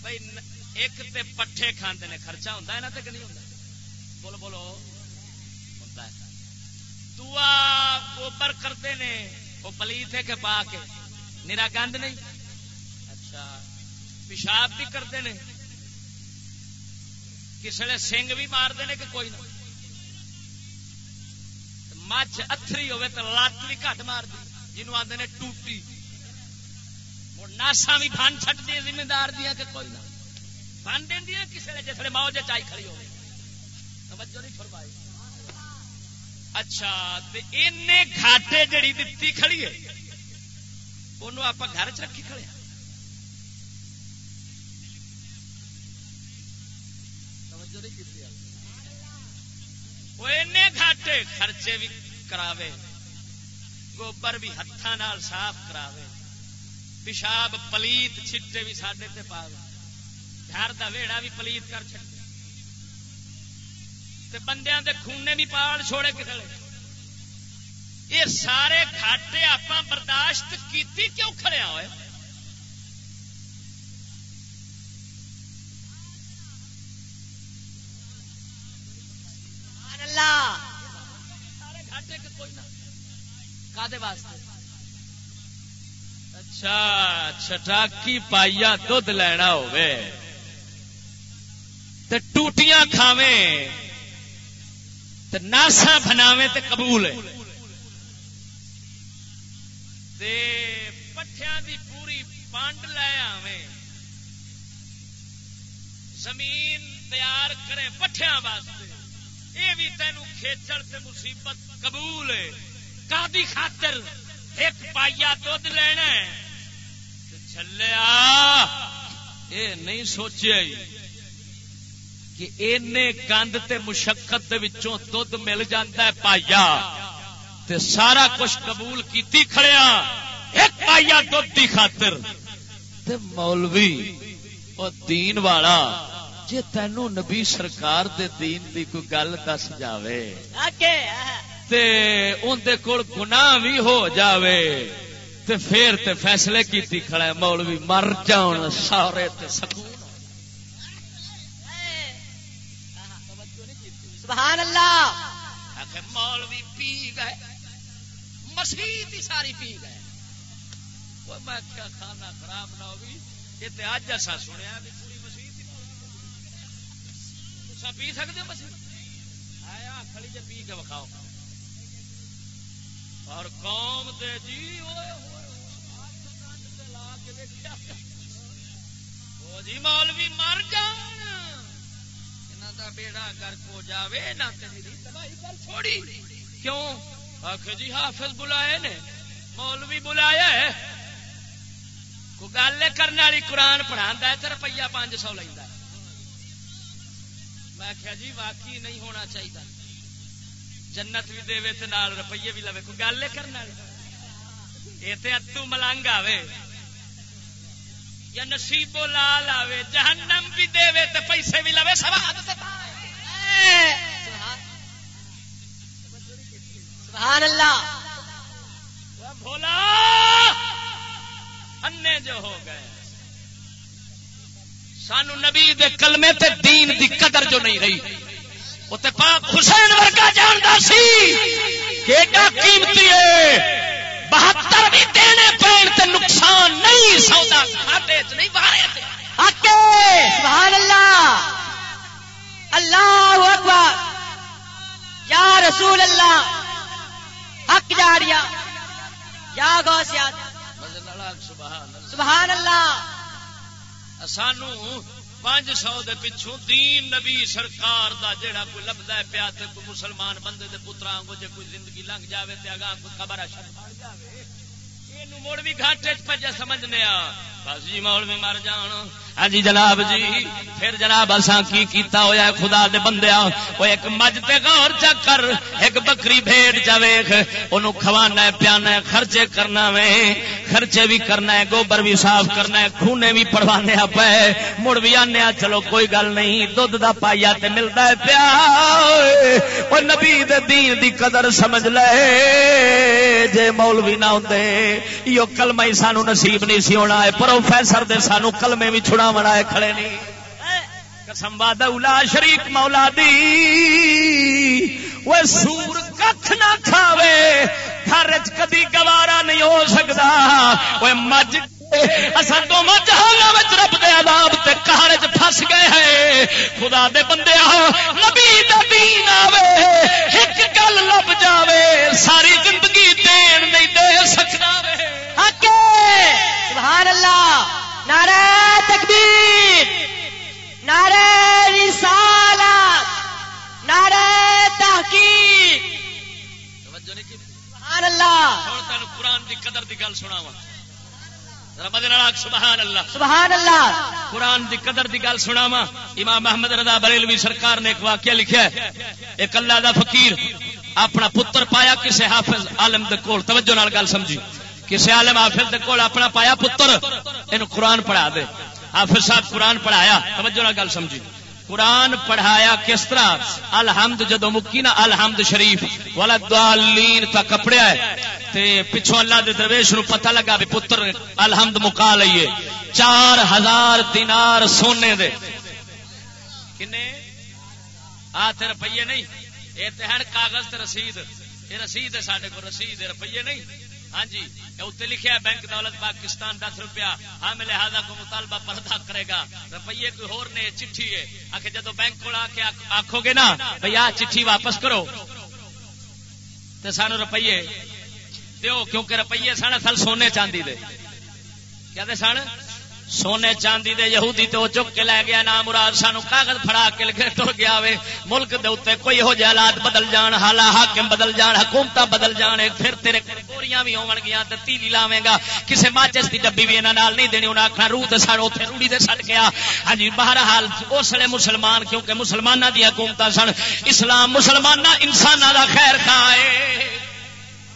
بھائی ایک تے پٹھے کھاندے نے، خرچہ ہوتا ہے نا نہیں ہوتا بولو بولو۔ دعا گوبر کرتے نے، وہ پلیت ہے کہ پا کے۔ نیرا گند نہیں۔ اچھا پیشاب بھی کرتے ہیں کسی نے سنگ بھی مارتے ہیں کہ کوئی نہ۔ مچھ اتری ہوے تو لت بھی گھٹ مار دی جنوب آدھے نے ٹوٹی۔ مڑ ناسا بھی بن چٹ دی ذمہ دار دیا کہ کوئی نہ۔ بن دیا کسی نے جسے موج چائی کھڑی ہوگی توجہ نہیں فرمائی۔ اچھا گھاٹے جڑی دتی کھڑی ہے انہوں آپ گھر چ رکھی کھڑے گھاٹے خرچے بھی کراوے گوبر بھی ہاتھوں نال صاف کراوے پیشاب پلیت چھٹے بھی ساڈے تے پاوے گھر دا ویڑا بھی پلیت کر چھڈے تے بندیاں دے خونے بھی پال چھوڑے کتنے یہ سارے گھاٹے آپ برداشت کیتی کیوں کھڑیا ہوئے سبحان اللہ۔ سارے گھاٹے کے کوئی نہ۔ کادے واسطے؟ اچھا چٹاکی پائیا دھد لینا تے ٹوٹیاں کھاویں۔ تے ناسا بناویں تے قبول ہے۔ تے پٹھیاں دی پوری پانڈ لے آویں۔ زمین تیار کرے پٹھیاں واسطے۔ یہ بھی تینوں کھیچڑ تے مصیبت قبول ہے۔ کادی خاطر ایک پائیا دھد لینا ہے۔ تے اے نہیں سوچیا ہی۔ کہ اینے گند تے مشقت دے وچوں دھد مل جاندا ہے پائیا تے سارا کچھ قبول کیتی کھڑیا ایک پائیا دھد دی خاطر۔ تے مولوی او دین والا جے تینوں نبی سرکار دے دین دی کوئی گل دس جاوے تے اندے کول گناہ بھی ہو جاوے تے پھر تے فیصلے کیتی کھڑا ہے مولوی مر جاؤن سارے تے سکون سبحان اللہ۔ مولوی پی گئے مسیح ساری پی گئے وہ میں کیا کھانا خراب نہ ہوگی یہ تو اج ایسا سنیا بھی پوری مسیح پی سکتے ہو مسیح آیا کھڑی جے پی کے بکھاؤ اور قوم دے جی ہوئے لا کے دیکھیا۔ او جی مولوی مر جان۔ دا بیڑا گرک ہو جاوے، نہ تیری تباہی کر چھوڑی۔ کیوں؟ آخ جی حافظ بلائے نے، مولوی بلایا ہے کو گل کرنے والی؟ قرآن پڑھا ہے تو روپیہ پانچ سو لینا میں آخیا جی واقعی نہیں ہونا چاہیے جنت بھی دے تے نال روپیے بھی لوے کو گل کرنے والی؟ یہ تو اتو ملنگ آوے۔ یا نصیبو لال آوے، جہنم بھی دے تے پیسے بھی لوے، سواد پائے سبحان اللہ. بھولا انے جو ہو گئے۔ سانو نبی دے کلمے تے دین دی قدر جو نہیں رہی۔ وہ تے پاک حسین ورگا جاندا سی کہ ایڈا قیمتی ہے۔ بہتر بھی دینے پین تے نقصان نہیں سودا کھاتے نہیں سبحان اللہ۔ اللہ اکبر۔ یا رسول اللہ، حق جاڑیا یا غوثیات سبحان اللہ۔ سانو پانچ سو دے پچھوں دین نبی سرکار دا جیڑا کوئی لبدا ہے پیا تے کوئی مسلمان بندے دے پتراں کو جے کوئی زندگی لنگ جاوے تے اگاں کوئی خبر ہے شر بن جاوے اینو مڑ بھی گھاٹے چ پجا سمجھنے آ۔ بس جی مول میں مر جان۔ ہاں جی جناب جی پھر جناب اساں کی کیتا ہویا ہے؟ خدا دے بندیا او ایک مجھ تے غور چا کر، ایک بکری بھیڑ چا ویکھ۔ اونوں کھوانا ہے، پیانا ہے، خرچے کرنا وے۔ خرچے بھی کرنا ہے، گوبر بھی صاف کرنا ہے کھونے بھی پڑوانے پے مڑ بھی آنے چلو کوئی گل نہیں۔ دودھ دا پائیا تے ملدا ہے پیا۔ او نبی دے دین دی قدر سمجھ لے۔ جے مولوی نہ ہوندے، یو کلمہ ہی سانو نصیب نہیں سی ہونا۔ ہے پروفیسر دے سانو کلمے بھی چھڑا بنا کھڑے نہیں قسم وعدہ اولا شریک مولا دی۔ وہ سور کھ نہ کھاوے گھر کدی گوارا نہیں ہو سکتا۔ وہ مجھ اصا دونوں جہانوں میں رب دے عذاب تے کہاڑ پھس گئے ہیں۔ خدا دے بندے نبی دا دین آوے، ایک گل لب جاوے، ساری زندگی دین نہیں دے سکنا وے حق سبحان اللہ نعرہ تکبیر نعرہ رسالت نعرہ تحقیق سبحان اللہ ہوں تین قرآن دی قدر دی گل سنا وا سبحان اللہ سبحان اللہ قرآن دی قدر دی گل سنا وا امام محمد رضا بریلوی سرکار نے ایک واقعہ لکھا ہے ایک اللہ دا فقیر اپنا پتر پایا کسی حافظ عالم دے کول، توجہ نال گل سمجھی۔ کسی عالم حافظ دے کول اپنا پایا پتر، اینو قرآن پڑھا دے۔ حافظ صاحب قرآن پڑھایا، توجہ نال گل سمجھی۔ قرآن پڑھایا کس طرح؟ الحمد جدو مکی نا، الحمد شریف۔ والا دالین تا کپڑیا ہے۔ تے پچھو اللہ دے درویش نو پتہ لگا بھی پتر الحمد مکا لئیے چار ہزار دینار سونے دے۔ کنے؟ آتے روپیے نہیں۔ یہ تو ہیں کاغذ تے رسید۔ یہ رسید ہے سارے کو رسید ہے، روپیے نہیں۔ ہاں جی اتنے لکھا ہے بینک دولت پاکستان دس روپیہ۔ ہاں، ہم لہذا کو مطالبہ پردہ کرے گا۔ روپیے کوئی ہور نے چٹھی ہے۔ آخر جدو بینک کو آ کے آخو گے نا بھائی آ چٹھی واپس کرو۔ تو سانو روپیے دیو، کیونکہ روپیے سن اصل سونے چاندی دے۔ کیا دے سن سونے چاندی دے یہودی تو چک کے لے گیا نام مراد سانو کاغذ پھڑا کے لکھے ٹر گیا وے۔ ملک دے اتنے کوئی ہو جائے حالات بدل جان، حالا حاکم بدل جان حکومت بدل جان پھر تیرے گوریاں بھی ہون گیا تے تیلی لاویں گا۔ کسے ماچس دی ڈبی بھی انہاں نال نہیں دینی، انہاں آکھنا روح تے ساڑ اوتھے روڑی تے سٹ گیا ہاں جی بہرحال اس لیے مسلمان، کیونکہ مسلماناں دی حکومتاں سن، اسلام مسلماناں انساناں دا خیر کھائے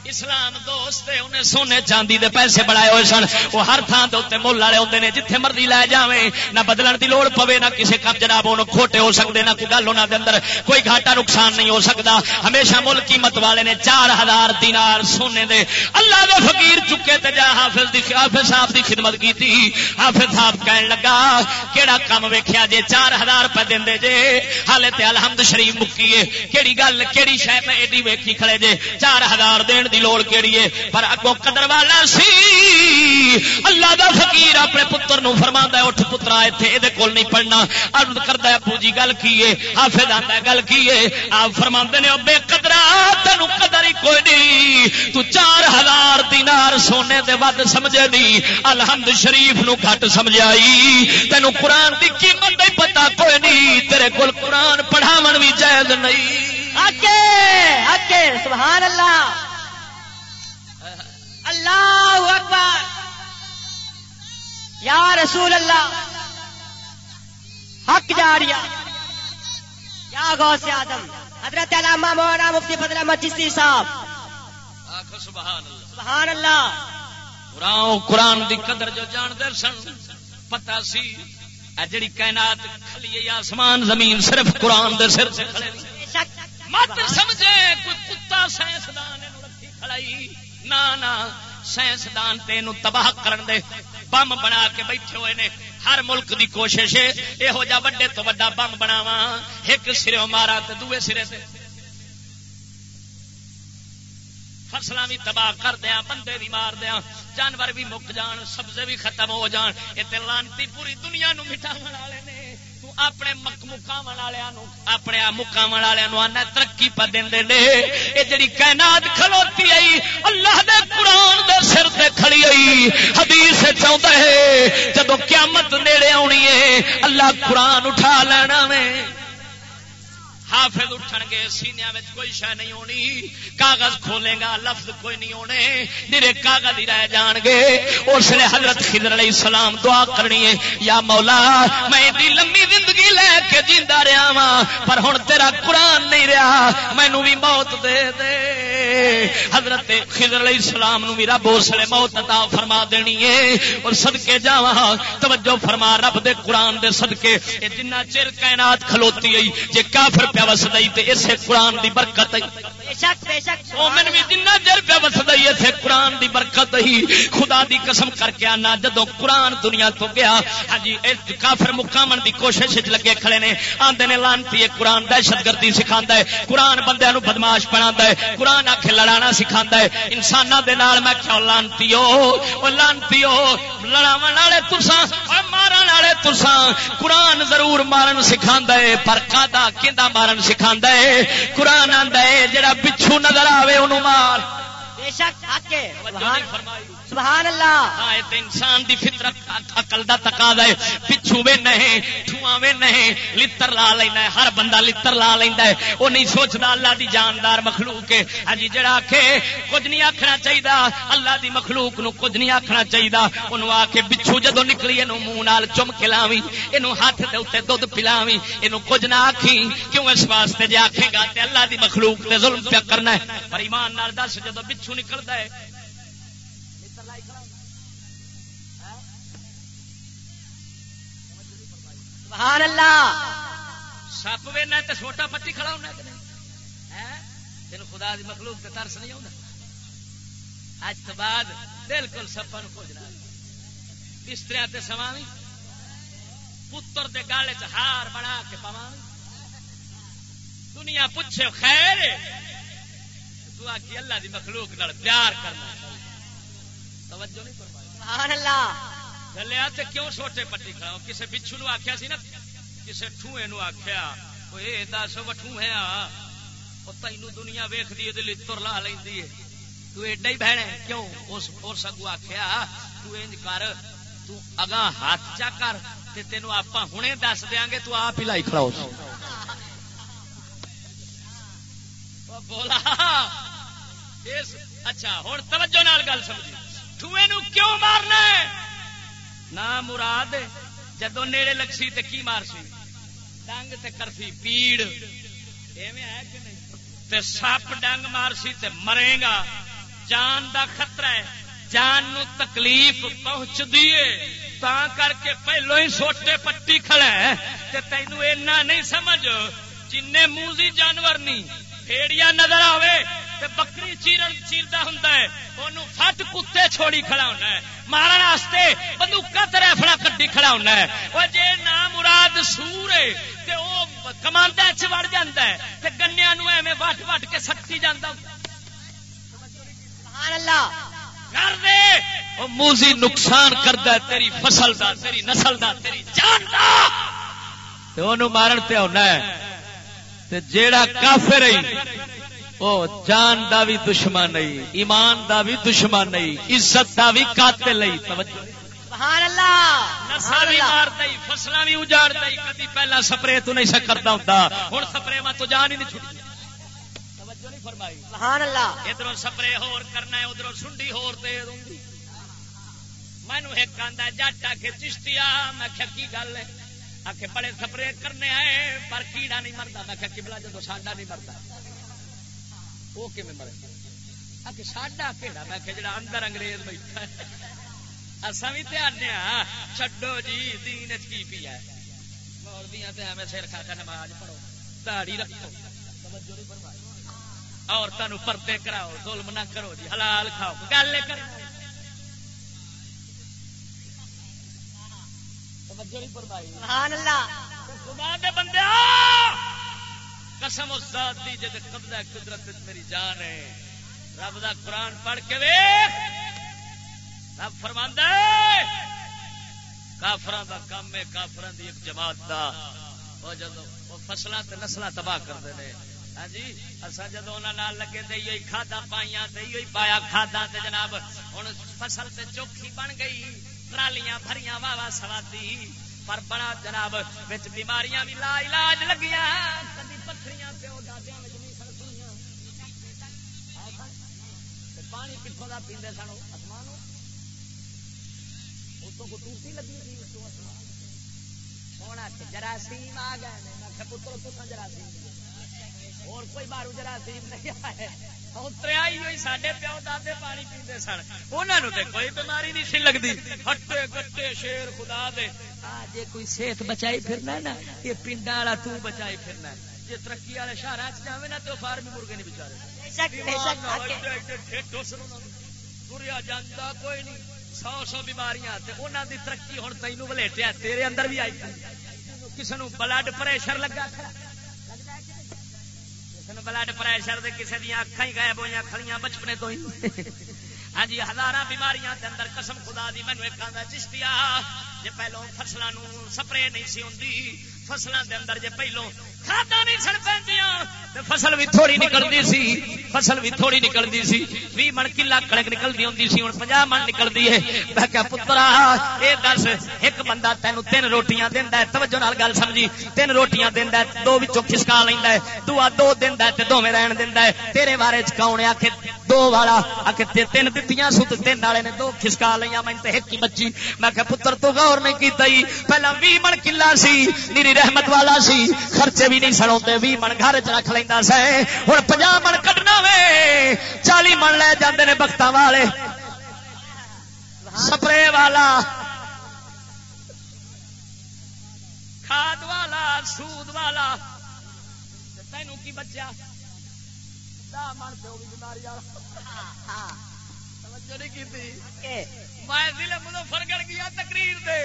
اسلام دوست انہیں سونے چاندی دے پیسے بڑھائے ہوئے سن۔ وہ ہر تھان کے اتنے مل والے ہوتے ہیں جتھے مرضی لے جاویں۔ نہ بدلن دی لوڑ پوے، نہ کسی کم جناب انہوں کھوٹے ہو سکتے نہ کوئی گل انہوں دے اندر کوئی گھاٹا نقصان نہیں ہو سکتا ہمیشہ مل قیمت والے نے چار ہزار دینار سونے دے۔ اللہ دے فقیر چکے تے جا، حافظ دی حافظ صاحب دی خدمت کی تھی حافظ صاحب کہن لگا، کیڑا کم ویکھیا جے چار ہزار روپے دے جے؟ حالے تے الحمد شریف مکیے کیڑی گل، کیڑی شے میں ایڈی ویکھی کھڑے جے؟ چار ہزار دین دی لوڑ کیڑی ہے؟ پر اگوں قدر والا سی۔ اللہ دا فقیر اپنے پتر نو فرماندا ہے، اٹھ پترا، ایتھے اے دے کول نہیں پڑھنا۔ عرض کردا ہے، ابو جی گل کی ہے؟ حافظ آندا ہے، گل کی ہے؟ آپ فرماندے نے او بے قدرا تینو قدر ہی کوئی نہیں۔ تو چار ہزار دینار سونے دے ود سمجھے نہیں الحمد شریف نو گھٹ سمجھائی۔ تینو قرآن دی قیمت نہیں پتہ کوئی نہیں۔ تیرے کول قرآن پڑھاون بھی جائز نہیں۔ اکے اکے سبحان اللہ۔ اللہ اکبر۔ یا رسول اللہ حق جاریا یا غوث آدم حضرت علامہ مولانا مفتی فضل احمد چشتی صاحب۔ سبحان اللہ۔ سبحان اللہ۔ قرآن قرآن دی قدر جو جان دے سن پتا سی جڑی کائنات کھلی آسمان زمین صرف قرآن دے سر سے شک۔ مت سمجھے کوئی کتا سائنسدان رکھی کھڑائی۔ نہ سائنسدان تینو تباہ کرن دے، بم بنا کے بیٹھے ہوئے نے۔ ہر ملک دی کوشش ہے یہو جا وڈے تو وڈا بم بناوا ایک سرے مارا تے دوے سرے تے۔ فصل بھی تباہ کر دیا بندے بھی مار دیا جانور بھی مک جان، سبزے بھی ختم ہو جان۔ یہ لانتی پوری دنیا نو مٹاو والے نے۔ اپنے مکاو اپنے مکام والوں آنا ترقی پہ دے نے۔ یہ جڑی کائنات کھلوتی آئی، اللہ دے قرآن دے سر تے کھڑی آئی۔ حدیث چاہتا ہے جب قیامت نیڑے آنی ہے، اللہ قرآن اٹھا لینا میں۔ حافظ اٹھن گے سینیا میں کوئی شہ نہیں ہونی۔ کاغذ کھولے گا، لفظ کوئی نہیں ہونے۔ میرے کاغذ ہی رہ جان گے۔ اس لیے حضرت خضر علیہ السلام دعا کرنی ہے، یا مولا، میں اتنی لمبی زندگی لے کے جیتا رہا وا پر ہوں تیرا قرآن نہیں رہا مینو بھی موت دے دے۔ حضرت خضر علیہ السلام نو بھی رب اس لیے موت عطا فرما دینی ہے۔ اور صدقے جاوا توجہ فرما، رب دے قرآن دے صدقے۔ یہ جنہ چر کائنات کھلوتی آئی، جے کافر پیا وسد اسے قرآن دی برکت مومن بھی جنہ وسد اسے قرآن دی برکت ہی۔ خدا دی قسم کر کے آنا جدو قرآن دنیا تو گیا ہاں جی کافر مقامن دی کوشش لگے کھڑے نے آندے نے لانتی ہے قرآن دہشت گردی سکھا ہے۔ قرآن بندے نو بدماش بنا ہے۔ قرآن آخ لڑانا سکھا ہے۔ انسان دے نال میں کیا لانتی ہو لانتی ہو لڑاو والے تسا مارن والے تسا قرآن ضرور مارن سکھا ہے پر کا مارن سکھا ہے قرآن آدھا ہے جڑا پچھو نظر آئے انہوں مار بے شک سبحان اللہ ہاں انسان دی فطرت عقل دا تقاضا ہے۔ پچھو وے نہیں ٹھواں وے نہیں، لتر لا لینا ہے، ہر بندہ لتر لا لیندا ہے۔ او نہیں سوچدا اللہ دی جاندار مخلوق ہے۔ ہاں جی جڑا آکھے، کچھ نہیں آکھنا چاہیے اللہ دی مخلوق نو کچھ نہیں آکھنا چاہیے اونوں آ کے بچھو جدوں نکلی اینو منہ نال چم کے لاویں اینو ہاتھ دے اوتے دودھ پلاویں۔ اینو کچھ نہ آکھی کیوں اس واسطے جے آکھے گا تے اللہ دی مخلوق تے ظلم پیا کرنا ہے؟ پر ایمان نال دس، جدوں بچھو نکلدا ہے سبحان اللہ. سپ وینا تو چھوٹا پٹی کھڑا ہونا تین خدا دی مخلوق تے ترس نہیں آتا اج تو بعد بالکل سپا نو کھوجنا بستر تے سواوی پتر دے گالے چ ہار بنا کے پوا دنیا پوچھے خیر تو آکی اللہ دی مخلوق نال پیار کرنا۔ توجہ نہیں فرمائی۔ سبحان اللہ. چلیا تو کیوں چھوٹے پٹی کھڑا کسی بچھو نو آخیا سی نا کسی ٹوئے نو آخیا وہ دس وٹو ہے تینوں دنیا ویخ دی تر لا لینی ہے تو ایڈا ہی بہن کیوں اس اور سگو آخیا تو انج کر تو اگاں ہاتھ چا کر تے تینوں آپ ہنے دس دیا گے تو آپ ہی لائی کھڑا ہو بولا اچھا ہوں توجہ نال گل سمجھی ٹوئے نو کیوں مارنا ہے نہ مراد جدو نیڑے لگسی تے کی مارسی؟ ڈنگ تے پیڑ۔ تے سپ ڈنگ مارسی تے مرے گا۔ جان دا خطرہ ہے، جان نو تکلیف پہنچ دیے تا کر کے پہلو ہی سوٹے پٹی کھڑا ہے۔ تے تینو اینا نہیں سمجھ جن موزی جانور نہیں پھیڑیا نظر آوے۔ تے بکری چیرن چیردا ہوندا ہے اونوں کتے چھوڑی کھڑا ہونا ہے۔ مارن واسطے بندوقاں تے کڈی کھڑا ہونا ہے۔ او جے نا مراد سور ہے تے او کماندا وچ وڑ جاندا ہے۔ تے گنیاں نو ایویں وٹ وٹ کے سٹی جاندا سبحان اللہ کر دے۔ او موزی نقصان کردا ہے تیری فصل دا تیری نسل دا تیری جان دا۔ تے اونوں مارن تے ہونا ہے۔ تے جیڑا کافر ہے او جان دا بھی دشمن نہیں ایمان دا بھی دشمن نہیں عزت دا بھی قاتل نہیں توجہ۔ سبحان اللہ نسل بھی مار دئی فصلاں بھی اجاڑ دئی۔ کدی پہلا سپرے تو نہیں سکردا ہوندا ہن سپرے ما تو جان ہی نہیں چھٹی توجہ نہیں فرمائی۔ سبحان اللہ ادھر سپرے ہور کرنا ہے ادھر سنڈی ہور ایک آندا جٹ کے چشتیا میں کہ کی گل ہے؟ آ کے بڑے سپرے کرنے آئے پر کیڑا نہیں مردا؟ میں کہ قبلہ جدوں ساڈا نہیں مردا۔ وہ مرے؟ ساڈا کہڑا میں کہ جڑا اندر انگریز بیٹھا اصا بھی دھیان چڈو جی دین کی پیا مولویاں تے ہمیں سر کھا نماز پڑھو۔ داڑی رکھو۔ عورتوں پردے کراؤ ظلم نہ کرو جی حلال کھاؤ۔ گل کر۔ بندے قسم اس ذات دی جد قبضہ قدرت میری جان ہے۔ رب دا قرآن پڑھ کے وے رب فرماندا ہے، کافراں دا کام ہے، کافراں دی ایک جماعت دا۔ او جدو او فصلاں تے نسلاں تباہ کردے نے۔ ہاں جی اساں جدو انہاں نال لگے تے یہی کھادا پائیاں تے یہی پایا کھادا تے جناب، ہن فصل تے چوکھی بن گئی ٹرالیاں بھریاں واہ واہ سوادی پر بڑا جناب وچ بیماریاں بھی لا علاج لگیاں۔ پانی پیندے سن کو ٹوٹی لگی تھی جراثیم آ گئے پتر تو جراثیم اور کوئی بارو جراثیم نہیں آئے۔ اتریا ہی پیو دے پانی پیندے سن۔ انہوں نے کوئی بیماری نہیں سی لگتی ہٹے گٹے شیر خدا دے۔ کوئی صحت بچائی پھرنا نا یہ پنڈا والا تو بچائی پھرنا ترقی والے شہر نا تو فارمی مرغے نہیں بچارے۔ تریا جانا کوئی نہیں سو سو بیماریاں دی ترقی ہن تینوں ولیٹیا تیرے اندر بھی آئی کسی نو بلڈ پریشر لگا کسی بلڈ پریشر کسی دیا اکھاں ہی غائب ہوئیاں کھڑیاں بچپنے تو ہی۔ ہاں جی ہزار بیماریاں دے اندر قسم خدا دی مینو ایک آدھا چشتیا جی پہلو فصلوں سپرے نہیں سی ہوں فصلوں دے اندر جے پہلو کھادا نہیں سڑ پہ فصل بھی تھوڑی نکلتی سی۔ فصل بھی تھوڑی نکلتی سی۔ بھی من کلا کڑک نکلتی ہوں سی ہوں پنجا من نکلتی ہے۔ میں کیا پترا یہ دس، ایک بندہ تینوں تین روٹیاں دینا ہے۔ توجہ نال گل سمجھی۔ تین روٹیاں دینا ہے، دو بچوں کھسکا لینا ہے۔ دعا دو دینا ہے دو میں رہن دینا ہے۔ تیرے بارے چکاؤنے آ کے دو والا آ تین دتیاں سو تین والے نے دو کھسکا لیا میں ایک ہی بچی۔ میں کہ پتر تو غور نہیں کیتا ہی۔ پہلا بھی من کلا سی میری رحمت والا سی۔ خرچے بھی نہیں سڑوتے بھی من گھر چ رکھ لینا سا۔ ہوں پنجا من کٹنا وے۔ چالی من لے جاندے نے بخت والے۔ سپرے والا۔ کھاد والا، سود والا۔ تینوں کی بچیا؟ دا من پیو بیماری توجہ نہیں کی میں ضلع مظفرگڑھ گیا تقریر دے۔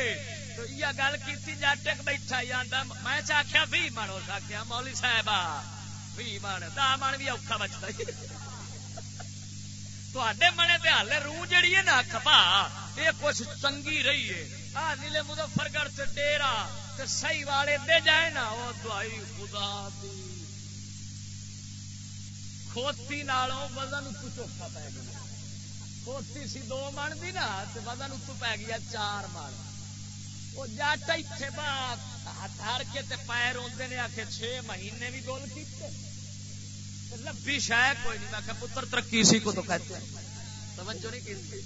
تو یہ گل کی جاٹک بیٹھا آتا میں چاخیا بھی من مولی صاحب بھی من دا من بھی اوکھا بچتا تے منے تے ہالے روح جڑی ہے نا کپا یہ کچھ چنگی رہی ہے۔ آ ضلع مظفرگڑھ سے ڈیرا صحیح والے دے جائے نا وہ دوائی خدا دی۔ کھوتی نالوں وزن چوکھا پی گیا۔ کھوتی سی دو من دی نا وزن اتو پی گیا چار من وہ جٹ اتنے ہاتھ ہار کے پیر آتے نے آخر چھ مہینے بھی گول کیتے۔ لبی شاید کوئی نہیں۔ میں پتر ترقی سی کو تو کہتے ہیں؟ توجہ نہیں کی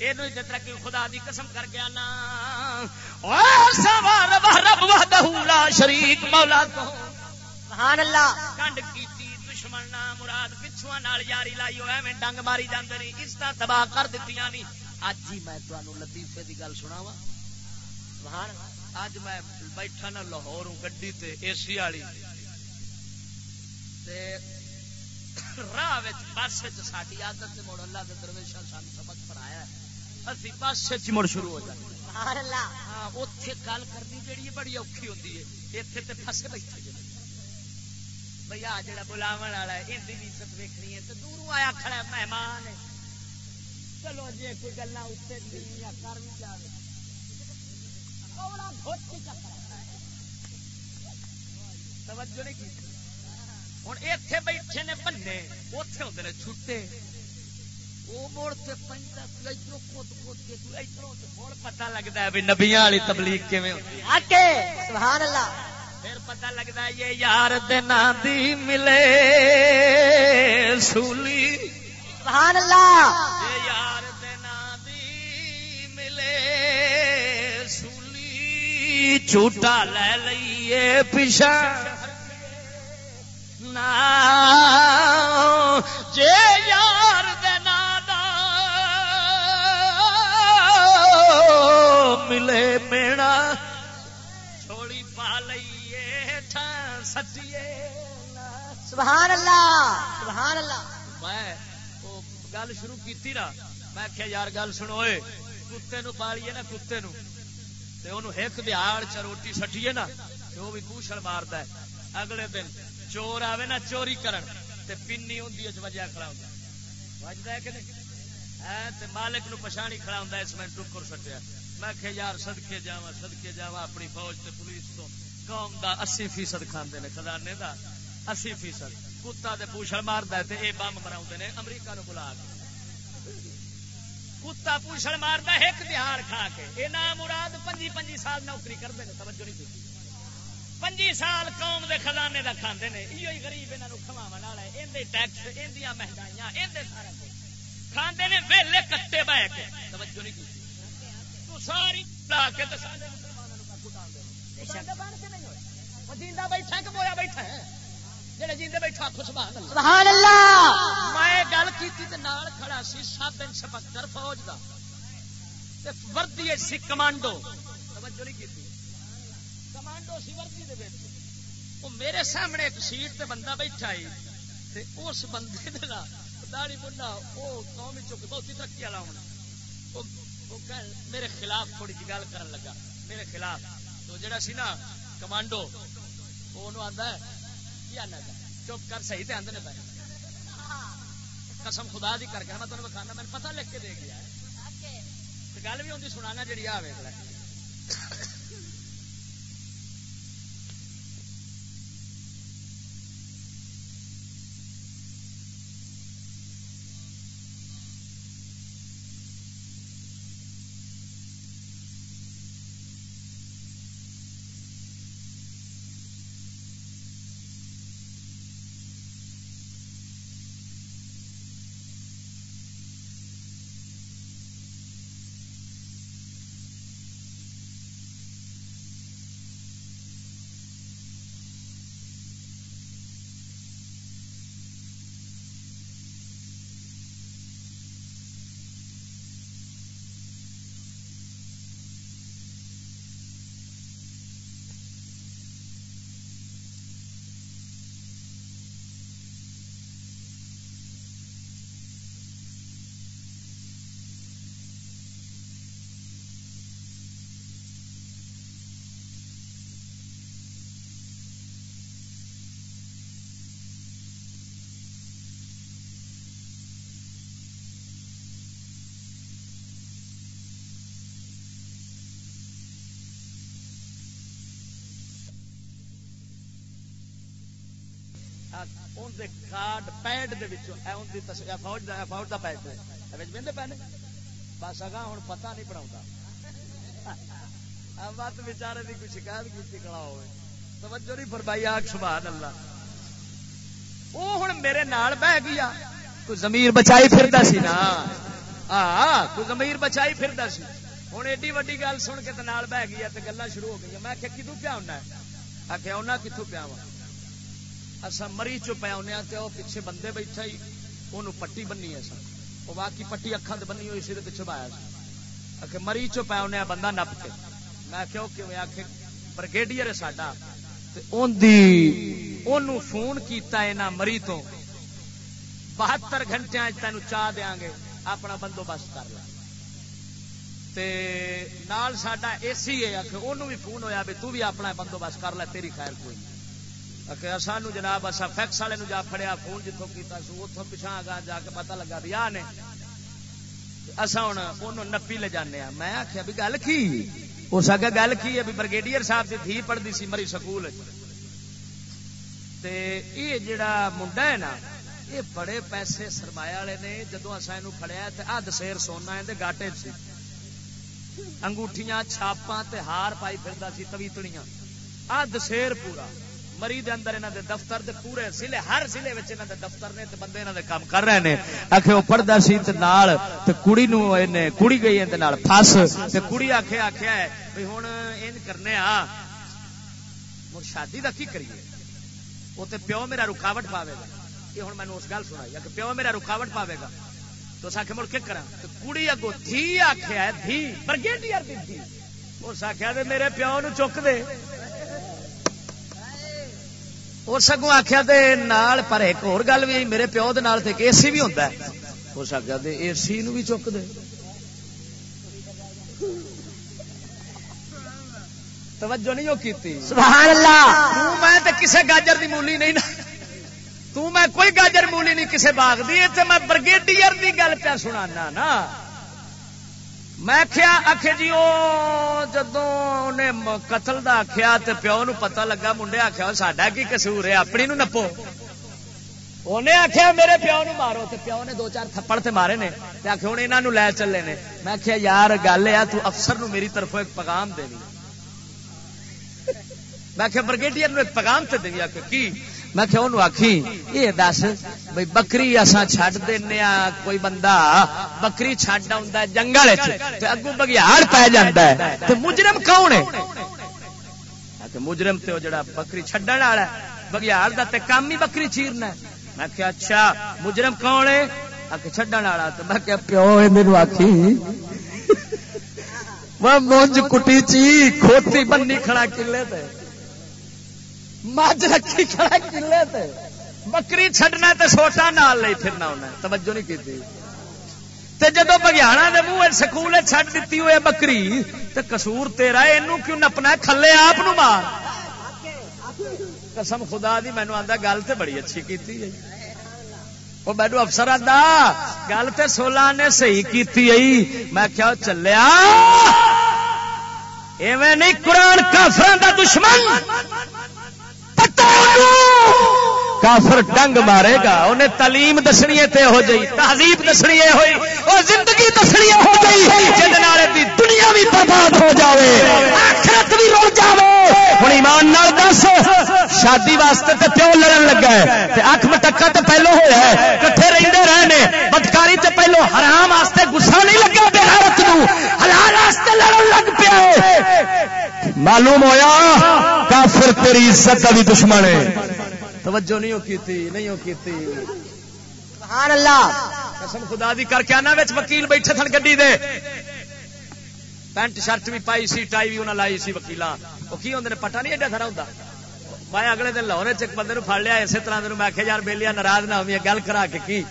یہ ترقی خدا دی قسم کر گیا نا شریک مولا تو۔ سبحان اللہ۔ کنڈ کی دشمن مراد پچھو یاری لائی ہوئے میں ڈنگ ماری جاندے نہیں اس طرح تباہ کر دیتی نہیں اج ہی میں تمہیں لطیفے کی گل سنا وا اج میں بیٹھا نا لاہور گڈی تے اے سی والی۔ راہ بس ساری عادت مڑ اللہ کے درویشا سان سبق پڑھایا اسی بس مڑ شروع ہو جائے ہاں اتے گل کرنی جیڑی بڑی اوکھی ہوتی ہے۔ تے فسے بیٹھے جی بھائی آ جڑا بلاو والا ہے یہ بھی عزت ویکنی ہے، تو دوروں آیا کھڑا مہمان ہے۔ چلو جی کوئی گلا اتنے کر بھی جائے توجہ نہیں کی۔ ہوں اتے بیٹھے نے بننے اتے ہوتے ہیں چھٹے۔ وہ موڑ سے پتا لگتا ہے نبیا والی تبلیغ سبحان اللہ۔ پھر پتا لگتا یہ یار دی ملے سولی۔ سبحان اللہ۔ یہ یار دی ملے سولی۔ جھوٹا لے لئیے پیشہ۔ جے یار دا ملے میڑا سبحان اللہ. سبحان اللہ. میں گل شروع کی نا، میں آخیا یار گل سنو کتے نو پالیے نا کتے نو۔ ایک دیہڑ چ روٹی سٹیے نا وہ بھی پوچھل مارتا ہے۔ اگلے دن چور آوے نا چوری کرن، تے پنی ہوں وجہ کھڑا ہوتا وجد ہے کہ نہیں؟ ہے، تے مالک نو پچھانی کھڑا ہوں اس میں ٹکر سٹیا میں کہ یار سدکے جا سدکے جا اپنی فوج تے پولیس تو۔ قوم دا اسی فیصد کھانے نے، خزانے دا۔ اسی فیصد۔ کتا دے پوچھل مارتا ہے تے اے بم مرا نے امریکہ نو بلا کے۔ کتا پوچھل مارتا ایک دہاڑ کھا کے۔ یہ نام مراد پنجی پنجی سال نوکری کرتے ہیں توجہ نہیں کی پنجی سال قوم دے خزانے کا کھانے نے یہ گریب یہاں کما والا ہے۔ اندر ٹیکس اندیا مہنگائیاں اندر سارا کچھ۔ کھانے نے ویلے کٹے بہ کے۔ توجہ نہیں کی ساری لا کے جیندہ بیٹھا کہ مویا بیٹھا ہے؟ جڑے جیندے بیٹھا خوش سبحان اللہ۔ میں گل نال کھڑا سی سب انسپکٹر فوج دا۔ وردی سی کمانڈو۔ توجہ نہیں کی وہ میرے سامنے ایک سیٹ تے بندہ بیٹھا اس بندے داڑی بننا وہ قوم چک بہت ترقی والا ہونا۔ میرے خلاف تھوڑی جی گل کرن لگا۔ میرے خلاف۔ تو جڑا سی نا کمانڈو وہ ہے چپ کر صحیح تے آندے نے پے قسم خدا دی کر کے میں تمہیں بکھانا میں پتہ لکھ کے دے گیا گل بھی ہوندی سنانا جڑی آ ویکھ لے اون دے کارڈ پیڈ دے وچوں، اے اون دی تصویر فوج دا فوج دا پیڈ ہے اے وچ ویندے پے نے؟ بس اگا ہن پتہ نہیں پڑاوندا ا بات بیچارے دی کوئی شکایت کیتی کھڑا ہوے توجہ نہیں فرمائی آگ سبحان اللہ او ہن میرے نال بہ گیا۔ کوئی ضمیر بچائی پھردا سی نا؟ ہاں کوئی ضمیر بچائی پھردا سی۔ ہن ایڈی وڈی گل سن کے نال بہ گیا تے گلاں شروع ہو گئیاں۔ میں کہ کدوں پیا ہونا ہے؟ آکھیا ہونا کتھوں پیا وا اصا مری چ پیا تے وہ پیچھے بندے بیٹھا ہی انہوں پٹی بنی ہے سر۔ وہ واقعی پٹی اکھان بنی ہوئی سی پیچھے پایا آخ مری چ پیا بندہ نپ کے۔ میں آخیا وہ کیوں آخ برگیڈیئر ہے ساڈا۔ فون کیتا ہے مری تو۔ بہتر گھنٹے تین چاہ دیا گے۔ اپنا بندوبست کر لیا تے نال ساڈا اے سی ہے۔ آخ بھی فون ہویا بھی تو بھی اپنا بندوبست کر لے، تیری خیر کوئی نہیں۔ آخر سانو جناب اصا فیکس والے جا فڑیا فون جتوں کیتا سو اتوں پچھا گا جا کے پتا لگا بھی آ نے اصا ہوں نپی لے جانے میں آخیا بھی گل کی اس اگے گل کی ہے بھی برگیڈیئر صاحب کی دھی پڑھتی سی مری سکول تے یہ جڑا منڈا ہے نا یہ بڑے پیسے سرمایہ والے نے جدو اصا یہ فڑیا تو اد سیر سونا ہے گاٹے سی انگوٹھیاں چھاپاں تے ہار پائی پھردا سی تویتڑیاں اد سیر پورا مری دے اندر انہاں دے دفتر دے پورے ضلع ہر ضلع وچ انہاں دے دفتر نے تے بندے انہاں دے کام کر رہے نے۔ آکھے او پڑھدا سی تے نال تے کڑی نو اینے کڑی گئی تے نال پھس۔ تے کڑی آکھے آکھیا ہے بھئی ہن این کرنے آ۔ مر شادی دا کی کریے؟ او تے پیو میرا رکاوٹ پاوے گا۔ یہ ہن مینوں اس گل سنائی کہ پیو میرا رکاوٹ پاوے گا۔ تو ساکھے مڑ کے کراں۔ تے کڑی اگوں دھی آکھیا ہے، دھی، برگیڈیئر دی دھی۔ اس آکھیا تے میرے پیو نو چک دے۔ اور سگوں آخیا نال پر ایک اور گل بھی میرے پیو دے نال تے اے سی بھی ہوتا ہے۔ اس آخیا اے سی نو بھی چک دے۔ توجہ نہیں وہ کیتی؟ سبحان اللہ۔ تو میں تے کسے گاجر دی مولی نہیں نا۔ تو میں کوئی گاجر مولی نہیں کسے باغ دی۔ تے میں برگیڈیئر دی گل پیا سنانا نا۔ میں کیا آخ جی وہ جدو قتل دا آخیا تے پیو نو پتہ لگا، منڈے آخیا ساڈا کی قصور ہے؟ اپنی نو نپو۔ انہیں آخیا میرے پیو نو مارو۔ تے پیو نے دو چار تھپڑ تے مارے نے۔ تے ہوں یہاں لے چلے نے۔ میں آخیا یار، گل ہے، تو افسر نو میری طرف ایک پیغام دے میں آخیا برگیڈیئر نو ایک پیغام تے دیں آخ کی؟ میں کہ انہوں آخی یہ دس بھائی بکری اصا چڈ دینا کوئی بندہ بکری چڈ آ جنگل اگو بگیاڑ پی جا مجرم کون ہے؟ مجرم تے جڑا بکری چڈن والا بگیاڑ کا تے کام ہی بکری چیرنا میں کہ اچھا مجرم کون ہے؟ آ چڈن والا تو میں کہ پیو میرے آخی مونج کٹی چی، کھوتی بنی کھڑا کلے تے۔ مجھ رکھی کھڑا کلے تے۔ بکری چڈنا تو سوٹا نال لے پھرنا انہیں توجہ نہیں کی تے جدو بگیانا دے منہ سکول چھڈ دیتی ہوئے بکری، تے قصور تیرا اینو کیوں نپنا کھلے آپ نو مار۔ قسم خدا دی مینو آتا گل تے بڑی اچھی کیتی ہے۔ وہ مینو افسر آتا گل تے سولہ نے صحیح کیتی ہے۔ میں کیا چلیا۔ ایویں نہیں، قرآن کافران دا دشمن۔ کافر ڈنگ مارے گا۔ انہیں تعلیم دسنی تے ہو جئی تہذیب دسنی ہوئی اور زندگی دسنی ہو گئی جی دنیا بھی برباد ہو جاوے، آخرت بھی رو جاوے۔ ہوں ایمان نال دس، شادی واسطے تے پیو لڑن لگا ہے، تے اکھ مٹکا تے پہلو ہوا ہے، کٹھے رہندے رہنے بدکاری تے پہلو حرام واسطے گسا نہیں لگا بے غیرت نو، حلال واسطے لڑن لگ پیا معلوم ہویا؟ کافر تیری عزت کا بھی دشمن ہے۔ توجہ نہیں کیتی نہیں کیتی۔ سبحان اللہ۔ قسم خدا دی کر کے آنا وچ وکیل بیٹھے تھن گڈی دے۔ پینٹ شرٹ بھی پائی سی ٹائی بھی انہاں لائی سی وکیلاں۔ او کی ہوندے نے؟ پتہ نہیں ایڈا کھڑا ہوندا۔ میں اگلے دن لاہور چ بندے نو لیا، اسی طرح میں کہ یار بیلیا ناراض نہ ہوئی گل کرا کے کی؟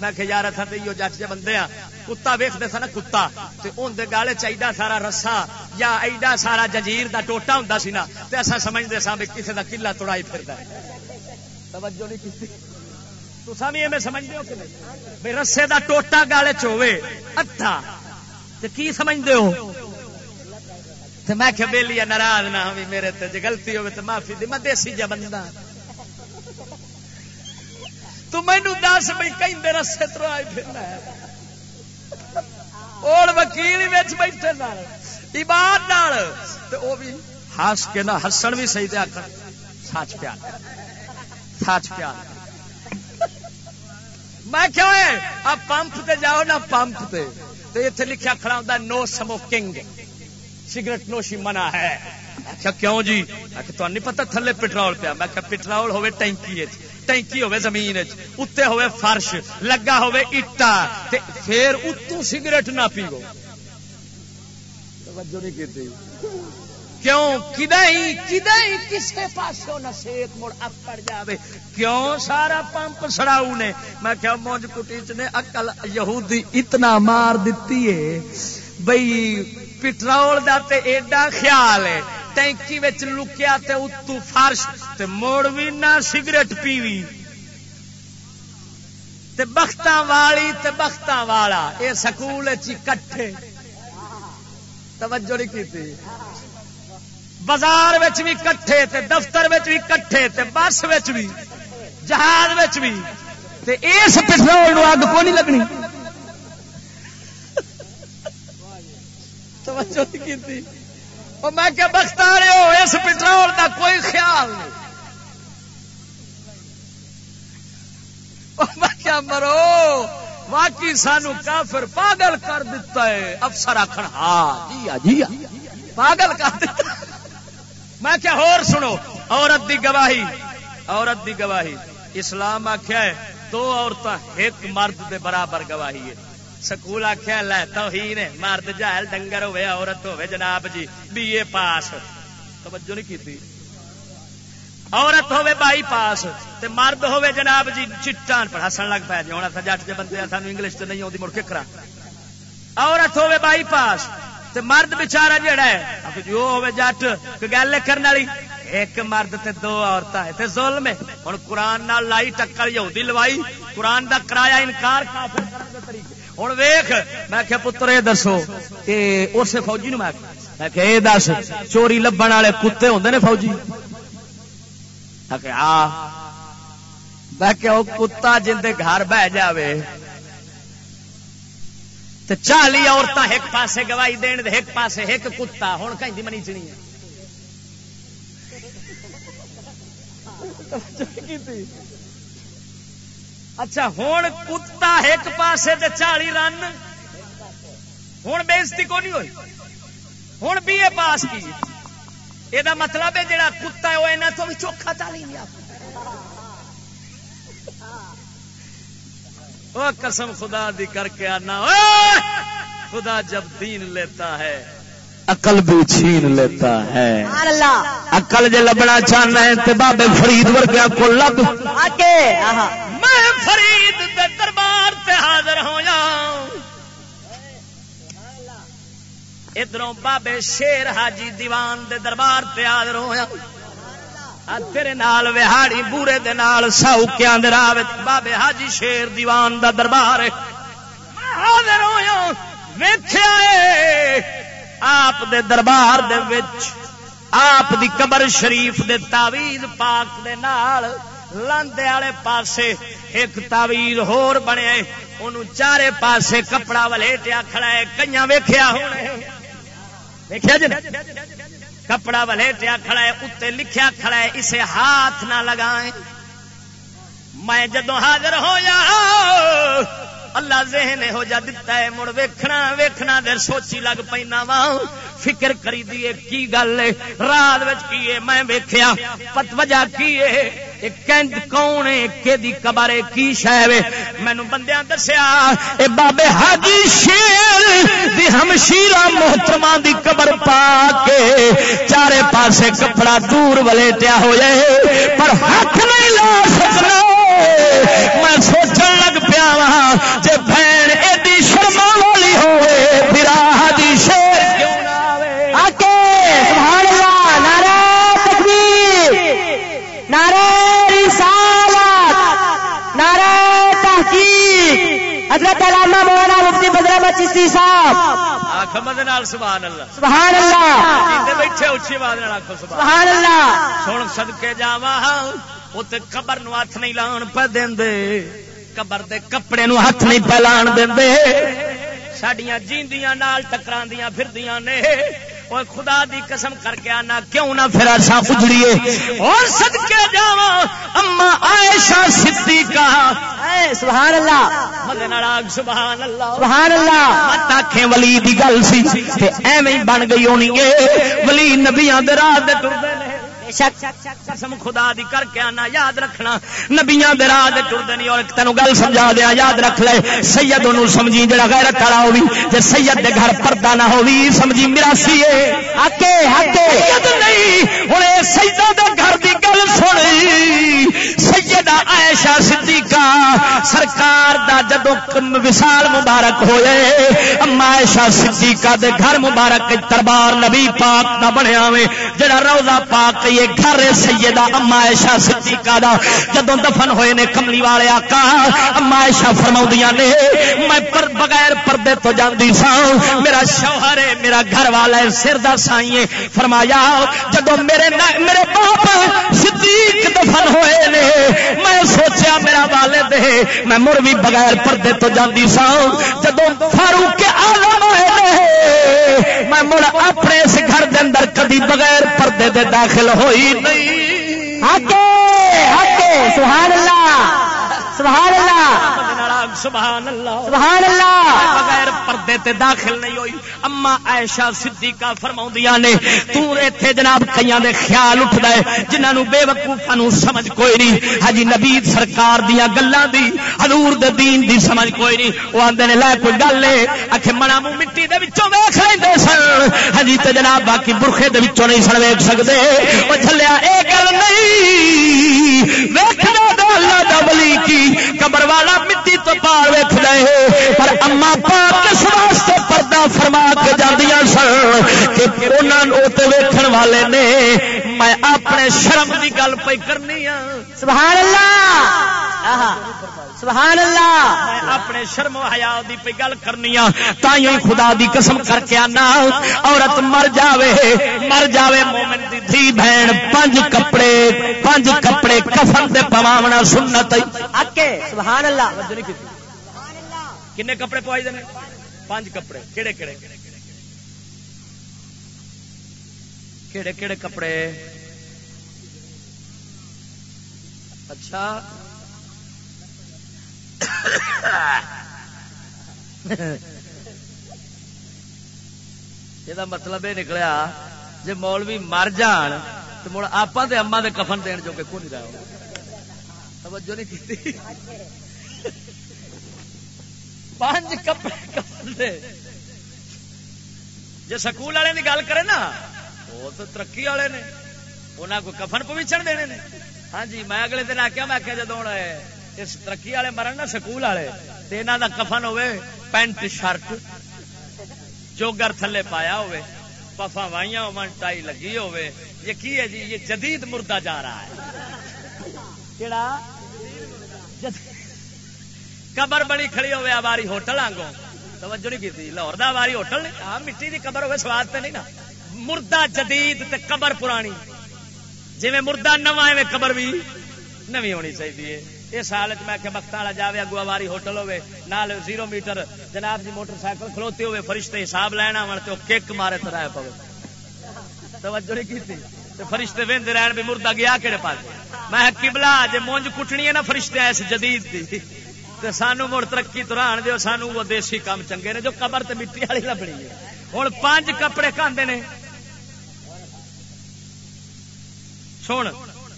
میں کہ یار اتھا تے ایو جٹ جے بندے ہاں کتا ویکھدے سن، کتا۔ تے اون دے گالے سارا رسا یا ایڈا سارا جنجیر دا ٹوٹا ہوندا سی نا، تے اساں سمجھدے ساں کہ کسے دا قلعہ توڑائی پھردا ہے۔ توجہ نہیں کی تو سامی میں سمجھتے ہو کہ نہیں؟ بھائی رسے دا ٹوٹا گالے چوے ادھا تو کی سمجھتے ہو؟ تو میں کہ بیلی ناراض نہ ہوئی میرے تے جی غلطی ہوے تو معافی دی، میں دیسی جا بندہ ہاں۔ تو مینو دس بھائی کہیں رسے تر آئی پھرنا ہے اور وکیل بیٹھے نال عباد وہ بھی ہس کے نہ ہسن بھی صحیح تے آخر سچ پیار سچ پیا میں کیا آپ پمپ تے جاؤ نا پمپ تے۔ تو اتنے لکھا کھڑا ہوتا نو سموکنگ سگریٹ نوشی منع ہے۔ کیوں جی؟ نہیں پتا تھلے پٹرول پیا۔ میں پٹرول ہوے ٹینکی ٹینکی ہوے زمین اتنے ہوے فرش لگا ہوے اٹا پھر اتو سگریٹ نہ پیو توجہ نہیں کی کیوں؟ کدی کدی کسے پاسوں نہ سیک مڑ اپڑ جاوے۔ کیوں؟ سارا پمپ سڑاؤ نے۔ میں کیا کٹیچ نے یہودی اتنا مار دیتی ہے۔ بئی پٹرول دا تے ایڈا خیال ہے، ٹینکی وچ لکیا تے اتو فرش تے موڑ بھی نہ سگریٹ پیوی۔ تے بختاں والی تے بختاں والا، اے سکول چ کٹھے توجہ نہیں کی بازار وچ بھی کٹھے تے دفتر وچ بھی کٹھے تے بس وچ بھی جہاز وچ بھی تے اس پٹرول نو اگ کو نہیں لگنی۔ توجہ نہیں کی میں کیا بخت رہے ہو، اس پٹرول کا کوئی خیال نہیں۔ میں کیا مرو، واقعی سانو کافر پاگل کر دیتا ہے۔ افسر آخر ہاں جی ہاں، جی ہاں۔ پاگل کر دیتا میں کیا ہور سنو، عورت دی گواہی، عورت دی گواہی۔ اسلام آخیا ہے، دو عورت ایک مرد دے برابر گواہی ہے۔ سکول آخیا لے تو ہی نے مرد جہل ڈنگر ہوے عورت ہوے جناب جی بی اے پاس توجہ نہیں کی عورت ہوے بائی پاس تے مرد ہوے جناب جی چٹان پر ہسن لگ پیا جی ہوں جٹ جی بندے سانو انگلش تو نہیں آتی مڑ کے کرا عورت ہوے بائی پاس تے مرد بچارا جڑا ہے جو ہوے جٹ گل کرنے والی ایک مرد تے دو عورتیں تے ظلم ہے ہن قرآن نال لائی ٹکر یہودی لوائی قرآن دا کرایا انکار کافر کرن دے طریقے ہن ویکھ میں کہ پتر اے دسو، کہ اس فوجی نو میں میں کہ اے دس، چوری لبن والے کتے ہوندے نے فوجی؟ آ۔ میں کہ او کتا جن دے گھر بہ جاوے چالی عورتیں ایک پاسے گواہی دین دے ایک پاسے ایک کتا ہوں کہیں منی چنی ہے۔ اچھا ہوں کتا ایک پاسے چالی رن۔ ہوں بےزتی کو نہیں ہوئی؟ ہوں بی اے پاس کی؟ یہ مطلب ہے جہاں کتا ہے، وہ یہاں تو بھی چوکھا چالی نہیں وہ قسم خدا دی کر کے آنا۔ خدا جب دین لیتا ہے۔ عقل بھی چھین لیتا ہے۔ سبحان اللہ۔ عقل جے لبنا چاہنا ہے تے بابے فرید ورگیا کو لب۔ آکے۔ آہا۔ میں فرید دے دربار تے حاضر ہویا ادھروں بابے شیر حاجی دیوان دے دربار تے حاضر ہویا آ تیرے نال وہاڑی بورے دے نال ساؤکیاں دے راہ بابے حاجی شیر دیوان دا دربار ہے۔ میں حاضر ہویا ویکھیا اے۔ آپ دے دربار دے وچ، آپ دی قبر شریف دے تعویذ پاک دے نال لاندے والے پاسے ایک تعویذ ہور بنے۔ اونوں چارے پاسے کپڑا ولیٹیا کھڑا ہے کئیاں ویکھیا ہونے۔ ویکھیا جی؟ کپڑا ولیٹیا کھڑا ہے اتنے لکھیا کھڑا ہے، اسے ہاتھ نہ لگائیں۔ میں جدو حاضر ہو جا اللہ ذہن ہو جا دتا ہے، مڑ ویکھنا ویکھنا دیر سوچی لگ پینا وا۔ فکر کری دیے کی گل ہے؟ رات وچ کی ہے؟ میں ویکھیا۔ پت وجہ کی ہے؟ اے کینج کون ہے؟ کہ دی قبر کی شے وے مینوں بندیاں دسیا، اے بابے حاجی شیر دی ہمشیرہ محترمہ دی قبر پا کے چارے پاسے کپڑا دور ولیٹیا ہو جائے پر ہاتھ نہیں لا سکنا۔ میں سوچن پیا وا۔ جے بہن ایڈی شرما والی ہوئے شیر کیوں نہ آوے؟ آکے سبحان اللہ نعرہ تکبیر نعرہ رسالت نعرہ تحقیق۔ حضرت علامہ مولانا مفتی بدر صاحب۔ سبحان اللہ۔ سبحان اللہ۔ بیٹھے اچھی آواز سبحان اللہ۔ سن سدکے جاوا اتنے قبر نو ہاتھ نہیں لان پہ دے قبر دے کپڑے نو ہاتھ نہیں پہ لان دے سڈیا جیندیاں نال ٹکراندیاں پھردیاں نے۔ اور خدا دی قسم کر کے آنا کیوں نہ پھر ایسا اجڑیے اور صدقے جاوا اما عائشہ صدیقہ۔ اے سبحان اللہ مدن سبحان اللہ سبحان اللہ مت ولی دی گل سی تے ایویں بن گئی ہونی ہے ولی نبیاں دے راہ دے ٹردے شک قسم خدا دی کر کے آنا، یاد رکھنا۔ نبیاں دے راہ دے ٹردے نہیں، اور تینوں گل سمجھا دیا، یاد رکھ لے۔ سید انہوں سمجھی جڑا غیرت والا ہووی تے سید دے گھر پردہ نہ ہووی، سمجھی میراسی ہے آکے آکے سید نہیں ہن اے سیدہ دے گھر دی گل سن سیدہ عائشہ صدیقہ، سرکار دا جدو کم- وصال مبارک ہوئے، اما عائشہ صدیقہ دے گھر مبارک دربار نبی پاک دا بنیا وے جڑا روضہ پاک یہ گھر سیدہ اما عائشہ صدیقہ دا۔ جدو دفن ہوئے نے کملی والے آقا، اما عائشہ فرماؤندیاں نے، میں پر بغیر پردے تو جاندی سا میرا شوہر ہے، میرا گھر والا ہے، سر دا سائیں فرمایا جدو میرے نا- میرے باپ صدیق دفن ہوئے نے، میں سوچیا میرا والد ہے، میں مڑ بھی بغیر پردے تو جاندی سا جدو فاروق آلم ہوئے نے، میں مڑ اپنے اس گھر دے اندر کدی بغیر پردے دے داخل ہو ہوئی نہیں۔ آکے آکے سبحان اللہ سبحان اللہ۔ سبحان اللہ سبحان اللہ بغیر پردے تے داخل نہیں ہوئی. اما عائشہ صدیقہ فرماؤندیاں نے تو ایتھے جناب کئیاں دے خیال اٹھدا ہے جنہاں نو بے وقوفاں نو سمجھ کوئی نہیں۔ حاجی نبی سرکار دیاں گلاں دی حضور دے دین دی سمجھ کوئی نہیں۔ او آندے نے لے کوئی گل ہے؟ اکھے منا منہ مٹی دے وچوں ویکھ لیندے سن۔ حاجی تے جناب باقی برخے دے وچوں نہیں سن ویکھ سکدے۔ او جھلیا اے گل نہیں۔ ویکھنا دا اللہ دا ولی کی؟ قبر والا مٹی تو پار ویکھ دے پر اما پاک کس واسطے پردہ فرما کے جاندیاں سن کہ انہاں نوں تے ویکھن والے نے، میں اپنے شرم دی گل پئی کرنی ہاں۔ سبحان اللہ! سبحان اللہ میں اپنے شرم و حیا دی پہ گل کرنی ہاں تائیں ہی خدا دی قسم کر کے آنا۔ عورت مر جاوے مر جاوے مومن دی دھی بہن پنج کپڑے پنج کپڑے کفن دے پواونا سنت۔ آکے سبحان اللہ کنے کپڑے پوائی دے پانچ کپڑے۔ کہڑے کہڑے کہڑے کہڑے کپڑے؟ اچھا۔ یہ مطلب یہ نکلیا جی مولوی مر جان تو مڑ آپ دے اما دے کفن دین جو کہ کو نہیں رہا توجہ نہیں کی پانچ کپڑے کفن دے جی سکول والے کی گل کرے نا وہ تو ترقی والے نے انہیں کو کفن پوچھن دینے نے ہاں جی میں اگلے دن آخیا میں آخیا جدو اس ترقی والے مرن نا سکول والے تو یہاں کا کفن ہوے پینٹ شرٹ چوگر تھلے پایا ہوئے پفا وائیاں ہو ٹائی لگی ہوئے یہ کی ہے جی؟ یہ جدید مردہ جا رہا ہے۔ کیڑا؟ قبر بڑی کھڑی ہوئے آباری ہوٹل آنگو توجہ نہیں کی لاہور دا ہوٹل ہاں مٹی دی قبر ہوئے سواد تے نہیں نا؟ مردہ جدید تے قبر پرانی۔ جی مردہ نواں ایویں قبر بھی نوی ہونی چاہیے اس حالت میں کہ بخت والا جاوے اگو آواری ہوٹل ہوے نال زیرو میٹر، جناب جی موٹر سائیکل کھلوتے ہوئے فرشتے حساب لینا ون تو کک مارے تو رائے پوے۔ توجہ نہیں کی فرشتے وہدے رہن بھی مردہ گیا کہڑے پاس؟ میں کبلا جی مونج کٹنی ہے نا فرشتے، ایس جدید دی۔ تے سانو مڑ ترقی تران دیو، سانو وہ دیسی کام چنگے نے جو قبر تے مٹی والی لبنی ہے۔ ہوں پانچ کپڑے کھاندے نے۔ سن،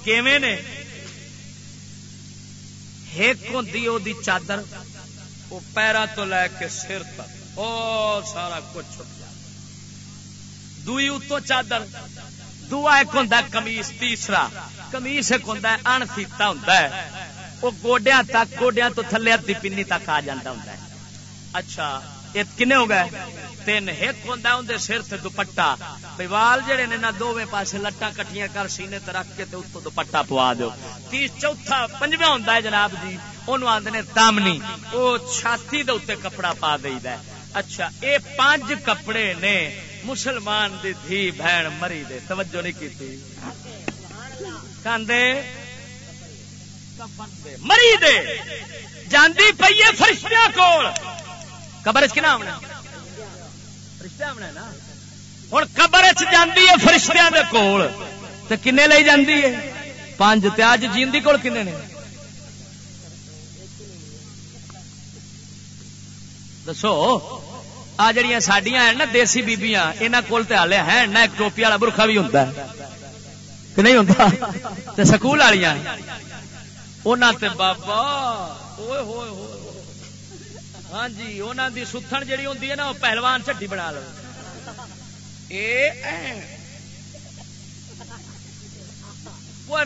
کیویں نے؟ ایک ہوں چادر وہ پیرا تو لے کے سر تک، او سارا کچھ چھٹ جائے دوئی اتو چادر دوا ایک ہوں کمیس تیسرا کمیس ایک ہوں ان فیتا ہوں وہ گوڈیا تک گوڈیا تو تھلے ادی پینی تک آ جا ہوں اچھا۔ کنے ہو گئے؟ تین ایک ہوں اندر سر سے دوپٹا وال جہے نے نہ دونوں پاس لٹا کٹیاں کر سینے تے رکھ کے اتو دوپٹا پوا دو تیس چوتھا پنجواں ہوں ہے جناب جی وہ آدھے نے دامنی۔ وہ چھاتی دے اتنے کپڑا پا دے اچھا اے پانچ کپڑے نے مسلمان دی دھی بہن مری دے۔ توجہ نہیں کی کاندے؟ مری دے۔ جاندی پیے فرشتیاں کول۔ قبر چ کنا آنا فرشتے آنا نا؟ ہوں قبر چ جاندی ہے فرشتیاں دے کول۔ تے کنے لئی جاندی ہے؟ پانچ تے اج جیندی کول کنے نے؟ دسو، آ جڑیاں ساڈیاں ہیں نا دیسی بیبیاں، انہاں کول تے ہالے ہیں نا ایک ٹوپی والا برخا بھی ہوندا ہے۔ کہ نہیں ہوندا؟ تے سکول والیاں تے بابا ہاں جی انہوں دی ستھن جڑی ہوں نا وہ پہلوان چٹی بنا لو۔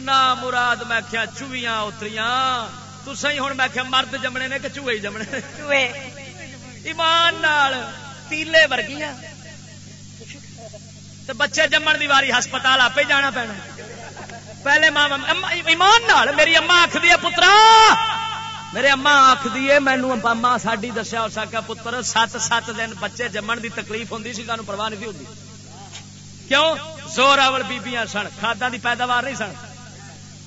نہ مراد میں کیا چوئیاں اتریاں۔ تسا ہی ہوں میں کیا مرد جمنے نے کہ چوہے جمنے چوہے۔ ایمان نال تیلے ورگیاں۔ بچے جمن دی واری ہسپتال آپ جانا پینا۔ پہلے ماں ایمان نال میری اما آخری پترا! میرے اما آخری مینو اما ساری دسیا ہو سکا پتر، سات سات دن بچے جمن دی تکلیف ہوں سی سانو پرواہ نہیں ہوتی کیوں؟ زور آول بیبیاں سن کھادا دی پیداوار نہیں سن۔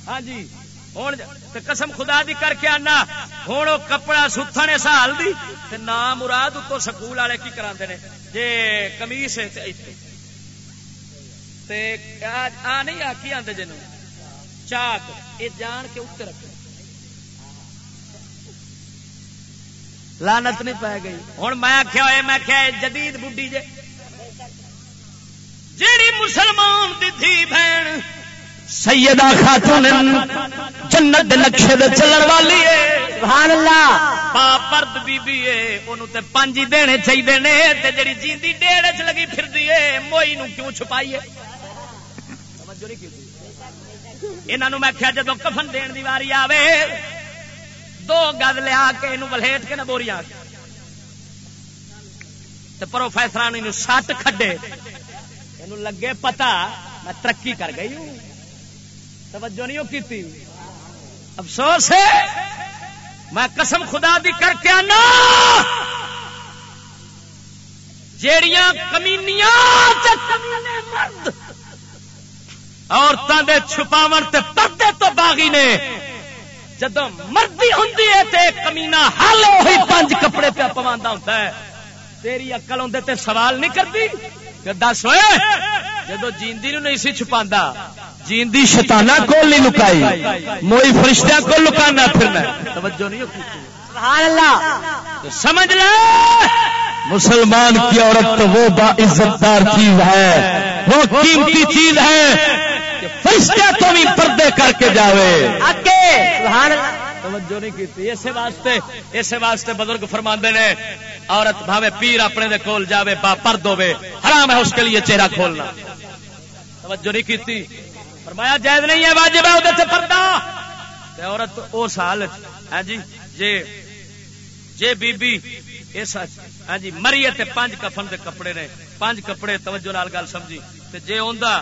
ہاں جی ہوں قسم خدا دی کر کے آنا۔ ہوں وہ کپڑا ستھن اس حال دی نام مراد اتو سکول والے کی کرا جی کمیس آ نہیں آ، کی آدھے جنوں؟ چاک۔ یہ جان کے اتنے رکھ لانت نہیں پی گئی۔ ہوں میں آخیا ہوئے میں کیا جدید بڈی جے۔ جیڑی مسلمان دی بہن سیدہ خاتون جنت نقشے دے چلن والی ہے سبحان اللہ۔ پا پرد بی بی ہے اونوں تے پنج دینے چاہیے نے تے جڑی جیندی ڈیڑھ وچ لگی پھردی ہے موئی نو کیوں چھپائیے توجہ نہیں کیتی۔ انہوں میں کیا جدو کفن دین دی واری آوے دو گز لیا کے یہ ولیٹ کے نہ بوری آ پروفیسر سٹ کھڈے۔ یہ لگے پتا، میں ترقی کر گئی ہوں۔ توجہ نہیں کی افسوس ہے، میں قسم خدا دی کر کے آنا۔ جیڑیاں کمینیاں عورتوں کے چھپاو پردے تو باغی نے۔ جدو مردی ہوں کمینا ہل وہی پانچ کپڑے پہ پوا ہوتا ہے۔ تیری اکل اندر تے سوال نہیں کرتی دس ہوئے جدو جیندی نو نہیں سی چھپا جیندی شتانا کو نہیں لکائی موئی فرشتہ کو لکانا پھرنا توجہ نہیں سمجھ لے مسلمان کی عورت تو وہ با عزت دار چیز ہے وہ قیمتی چیز ہے۔ فرشتے تو بھی پردے کر کے جاوے۔ توجہ نہیں کی اسی واسطے اسی واسطے بزرگ فرما نے عورت بھاوے پیر اپنے دے کول جاوے با پرد ہوے حرام ہے اس کے لیے چہرہ کھولنا۔ توجہ نہیں کی فرمایا جائز نہیں ہے واجب ہے ادھر سے پردہ۔ تے عورت اس حال ہاں جی جے جے بی بی اس ہاں جی مری تے پانچ کفن دے کپڑے نے۔ پانچ کپڑے توجہ نال گل سمجھی۔ تے جے اوندا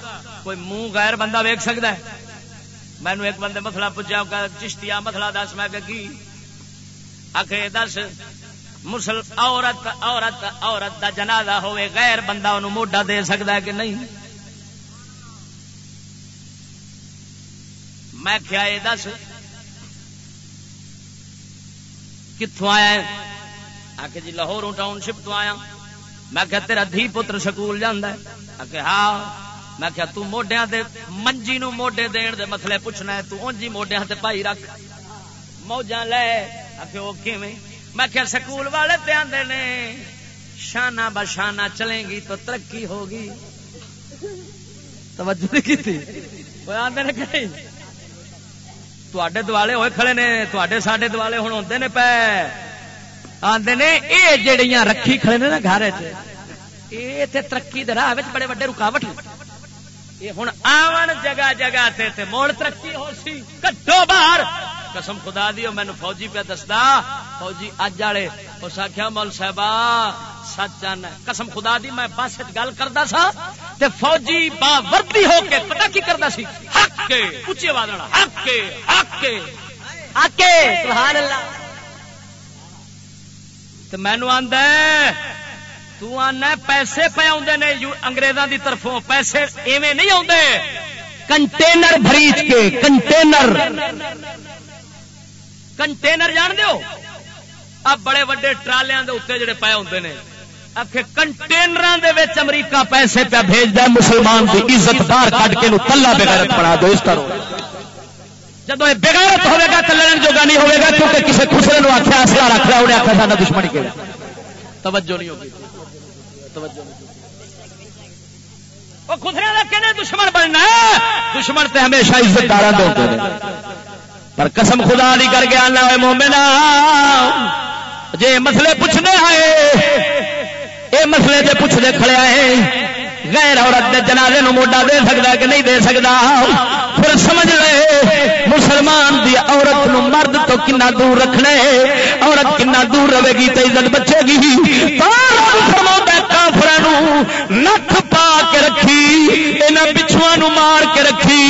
کوئی منہ غیر بندہ ویکھ سکدا ہے؟ میں ایک بندے مسئلہ پوچھا چشتیا مسئلہ دس۔ میں کہ کی؟ آخر دس، مسل، عورت عورت عورت دا جنازہ ہوئے غیر بندہ انہوں موڈا دے سکتا ہے کہ نہیں؟ میں کیا یہ دس کتوں آیا آ کے جی لاہور ٹاؤن شپ تو آیا میں کیا تیرا دھی پتر سکول جانا ہے. آ ہاں. میں کیا تو موڈیا دے منجی نو موڈے دین دے مسئلے پوچھنا ہے، تو اونجی موڈیا تے پائی رکھ۔ موجاں لے۔ آ کے کیویں؟ میں کیا سکول والے تے آندے نے۔ شانہ بشانہ چلیں گی تو ترقی ہوگی. توجہ نہیں کیتی؟ وہ آندے نے کہیں تواڈے دوالے ہوئے کھڑے نے، تواڈے ساڈے دوالے ہن ہوندے نے پے۔ آندے نے، اے جڑیاں رکھی کھڑے نے نا گھر وچ۔ ترقی دے راہ بڑے بڑے رکاوٹ یہ ہوں آون جگہ جگہ تے تے موڑ ترقی ہو سی۔ کٹو باہر قسم خدا دی مینو فوجی پہ دستا فوجی اج والے اس آخیا مول صاحب سچ قسم خدا دی، میں بس گل کرتا سا۔ تے فوجی با وردی ہو کے پتا کی کرتا سی؟ حق کے۔ اچھی آواز حق کے حق کے۔ حق کے، سبحان اللہ۔ تے مینو آندا تو آنا پیسے پہ آدھے نے انگریزوں کی طرفوں پیسے ایویں نہیں آتے کنٹینر بریچ کے کنٹینر۔ کنٹینر جان دو اب بڑے وڈے ٹرالیاں دے اتنے جڑے پے ہوتے ہیں کنٹینر امریکہ پیسے پہ بھیج دیا مسلمان عزت دار کٹ کے تلا بنا دو اس طرح۔ جب یہ بغیرت ہوے گا تو لڑن جوگا نہیں ہوے گا، کیونکہ کسی خسرے نو آخیا اصلا رکھ رہا انہیں آخیا سا دشمنی کے توجہ نہیں ہوگی۔ خسرے دشمن بننا دشمن تے ہمیشہ عزت دار ہوتے ہیں پر قسم خدا نہیں کر کے آنا ہوئے مومنا جے مسئلے پوچھنے آئے، اے مسئلے جے پوچھنے کھڑے آئے غیر عورت دے جنازے نو موڈا دے سکتا کہ نہیں دے سکتا پھر سمجھ لے، مسلمان دی عورت نو مرد تو کنا دور رکھنے عورت کنا دور رہے گی تو عزت بچے گی۔ کافر پا کے رکھی یہاں پچھو مار کے رکھی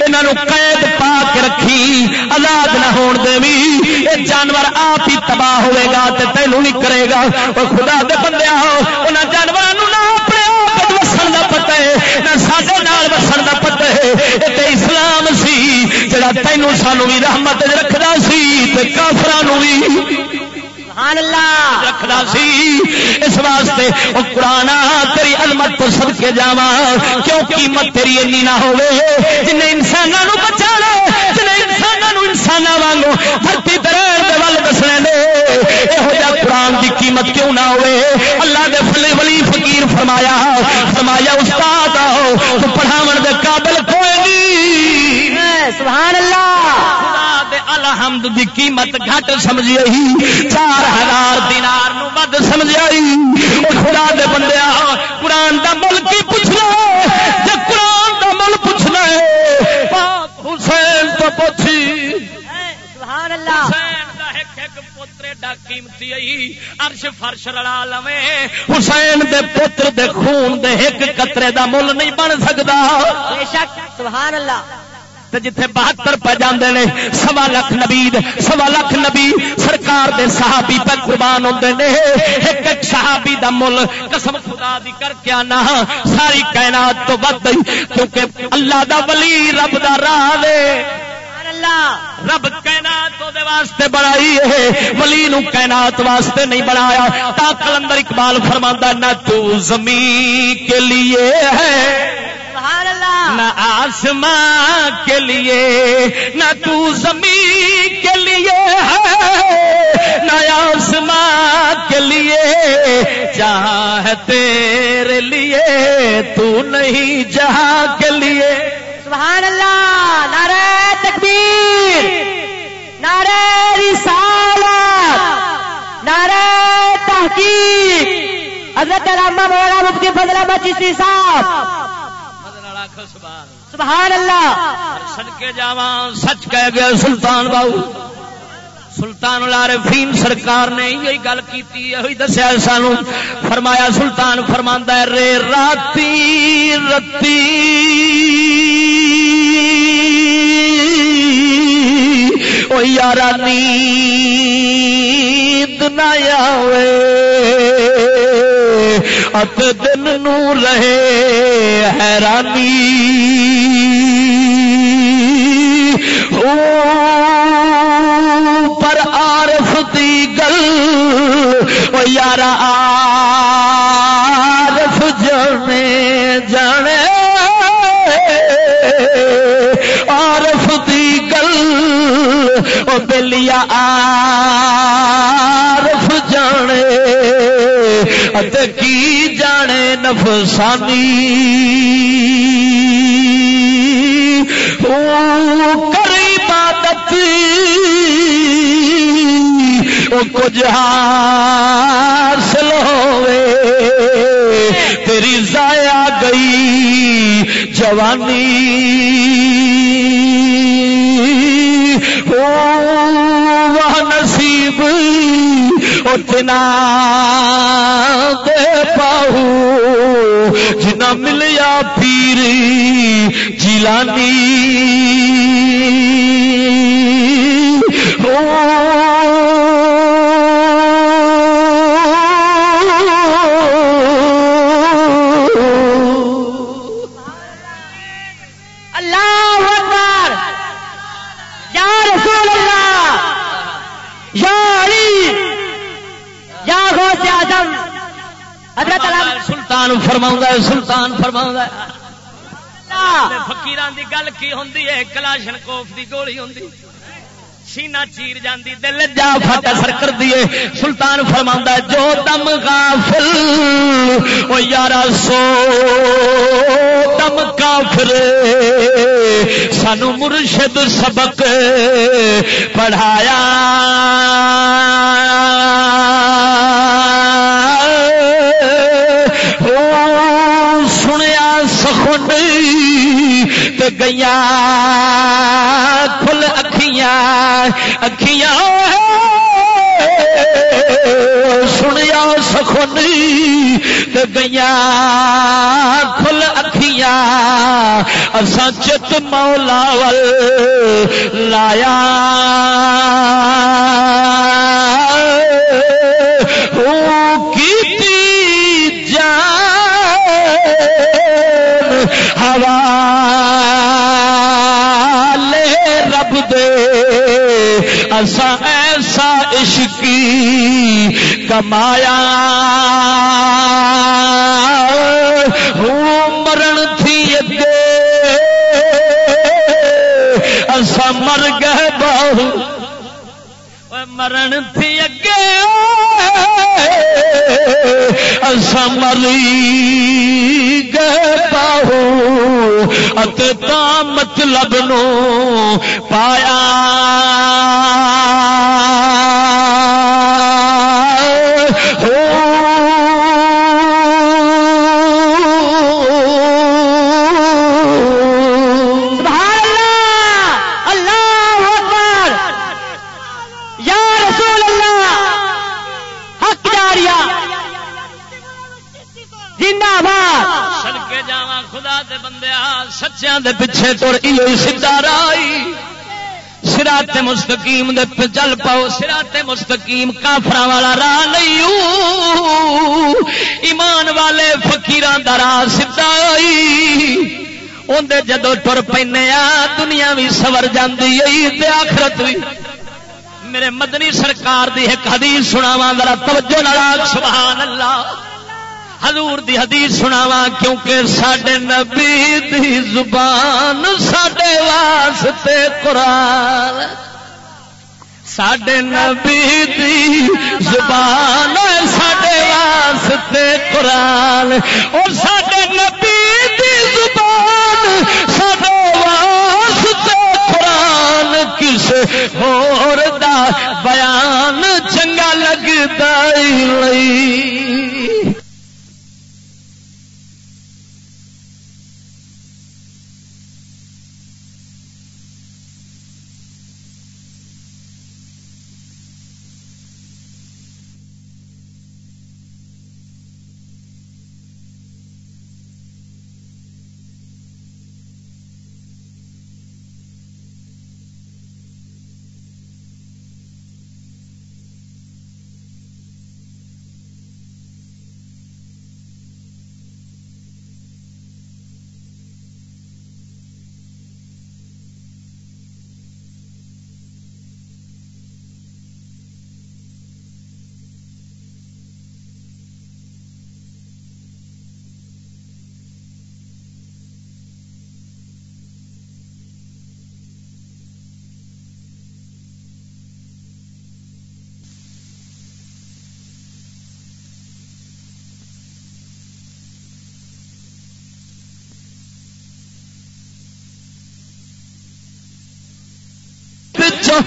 یہاں قید پا کے رکھی، آزاد نہ ہون دے یہ جانور آپ ہی تباہ ہوئے گا تینوں نہیں کرے گا۔ خدا دے بندے آ جانوروں سارے نال وسن کا پتا ہے تے اسلام سی جڑا تینوں سانو بھی رحمت رکھنا سی کافران بھی رکھنا سی. اس واسطے وہ قرآن تیری المت تو سد کے جا کیوں قیمت تیری اینی نہ ہوے جن انسانوں بچا لو جن انسانوں انسان وانگو دھرتی درد ول دسنے دے. یہو جہ قرآن کی قیمت کیوں نہ ہوے اللہ دے فلے ولی فقیر فرمایا فرمایا استاد آؤ تو پڑھاو دے قابل کوئی نہیں. سبحان اللہ. الحمد دی قیمت گھٹ سمجھی چار ہزار دینار نو ود سمجھائی خدا دے بندے قرآن دا مل کی پوچھنا جی قرآن دا مل پوچھنا ہے حسین تو پوچھی۔ سبحان اللہ۔ حسین دے پتر دے خون دے ایک قطرے دا مل نہیں بن سکتا۔ سبحان اللہ۔ جتھے بہتر پہ جاندے نے سوا لکھ نبی سوا لکھ نبی سرکار دے صحابی پہ قربان ہوتے نے۔ ایک ایک صحابی دا مل قسم خدا دی کر کے آنا۔ ساری کائنات تو بد کیونکہ اللہ دا ولی رب دا راہ دے رب کائنات دے واسطے بنائی ہے۔ ولی نو کائنات واسطے نہیں بنایا۔ تا کلندر اقبال فرماندا نہ تو زمین کے لیے ہے۔ نہ آسمان کے لیے، نہ تو زمین کے لیے ہے، نہ آسمان کے لیے۔ جہاں ہے تیرے لیے، تو نہیں جہاں کے لیے۔ سبحان اللہ، نعرہ تکبیر، نعرہ رسالت، نعرہ تحقیق۔ حضرت علامہ مولانا مفتی فضل احمد چشتی صاحب سبحان اللہ. سڑکے جاواں، سچ کہہ گیا سلطان باؤ. سلطان العارفین سرکار نے یہی گل کی یہی دسیا سانو۔ فرمایا، سلطان فرماندا ہے، رے راتی، رتی۔ او یارا، نیند نہ آوے۔ ات دن نو رہے حیرانی او پر عارف دی گل او یارا عارف جانے جانے عارف دی گل او بلیا عارف ات کی جانے نفسانی۔ او کر عبادت۔ او کچھ حاصل ہوئے۔ تیری ضائع گئی جوانی۔ او اتنا دے پاؤ جنا ملیا پیری جیلانی۔ اللہ اکبر۔ یا رسول اللہ یا علی یا غوث اعظم حضرت سلطان فرما سلطان فرما فکیران دی گل کی ہے کلاشن کوف دی گولی ہوندی۔ سینہ چیر جاندی دل جا پھٹا سر کر دیے سلطان فرماوندا ہے جو دم غافل او یارا سو دم کافر سانو مرشد سبق پڑھایا۔ سخن تے گیا کھل اکھیاں اکھیاں سنیا سخن تے گیا کھل اکھیاں۔ اساں چت مولا ول لایا۔ ہوا لے رب دے۔ اسا ایسا عشقی کمایا۔ ہوں مرن تھی اگے۔ اسا مر گئے بہو۔ مرن تھی اگے۔ مری گئے پاؤ ات مطلب نو پایا۔ ہو دے سچیاں دے پیچھے تر یہ سیدا رائی سرات مستقیم دے پہ چل پاؤ، سرات مستقیم کافر والا راہ نہیں ایمان والے فقیران دا راہ سیدا آئی۔ اندر جدو ٹر پینے آ، دنیا بھی سور جاندی آئی تے آخرت بھی میرے مدنی سرکار دی ایک حدیث سناواں، ذرا توجہ نال سبحان اللہ۔ حضور دی حدیث سناواں کیونکہ ساڈے نبی دی زبان ساڈے واسطے قرآن ساڈے نبی دی زبان ساڈے واسطے قرآن اور ساڈے نبی دی زبان ساڈے واسطے قرآن کس ہور دا بیان چنگا لگتا ہی نہیں۔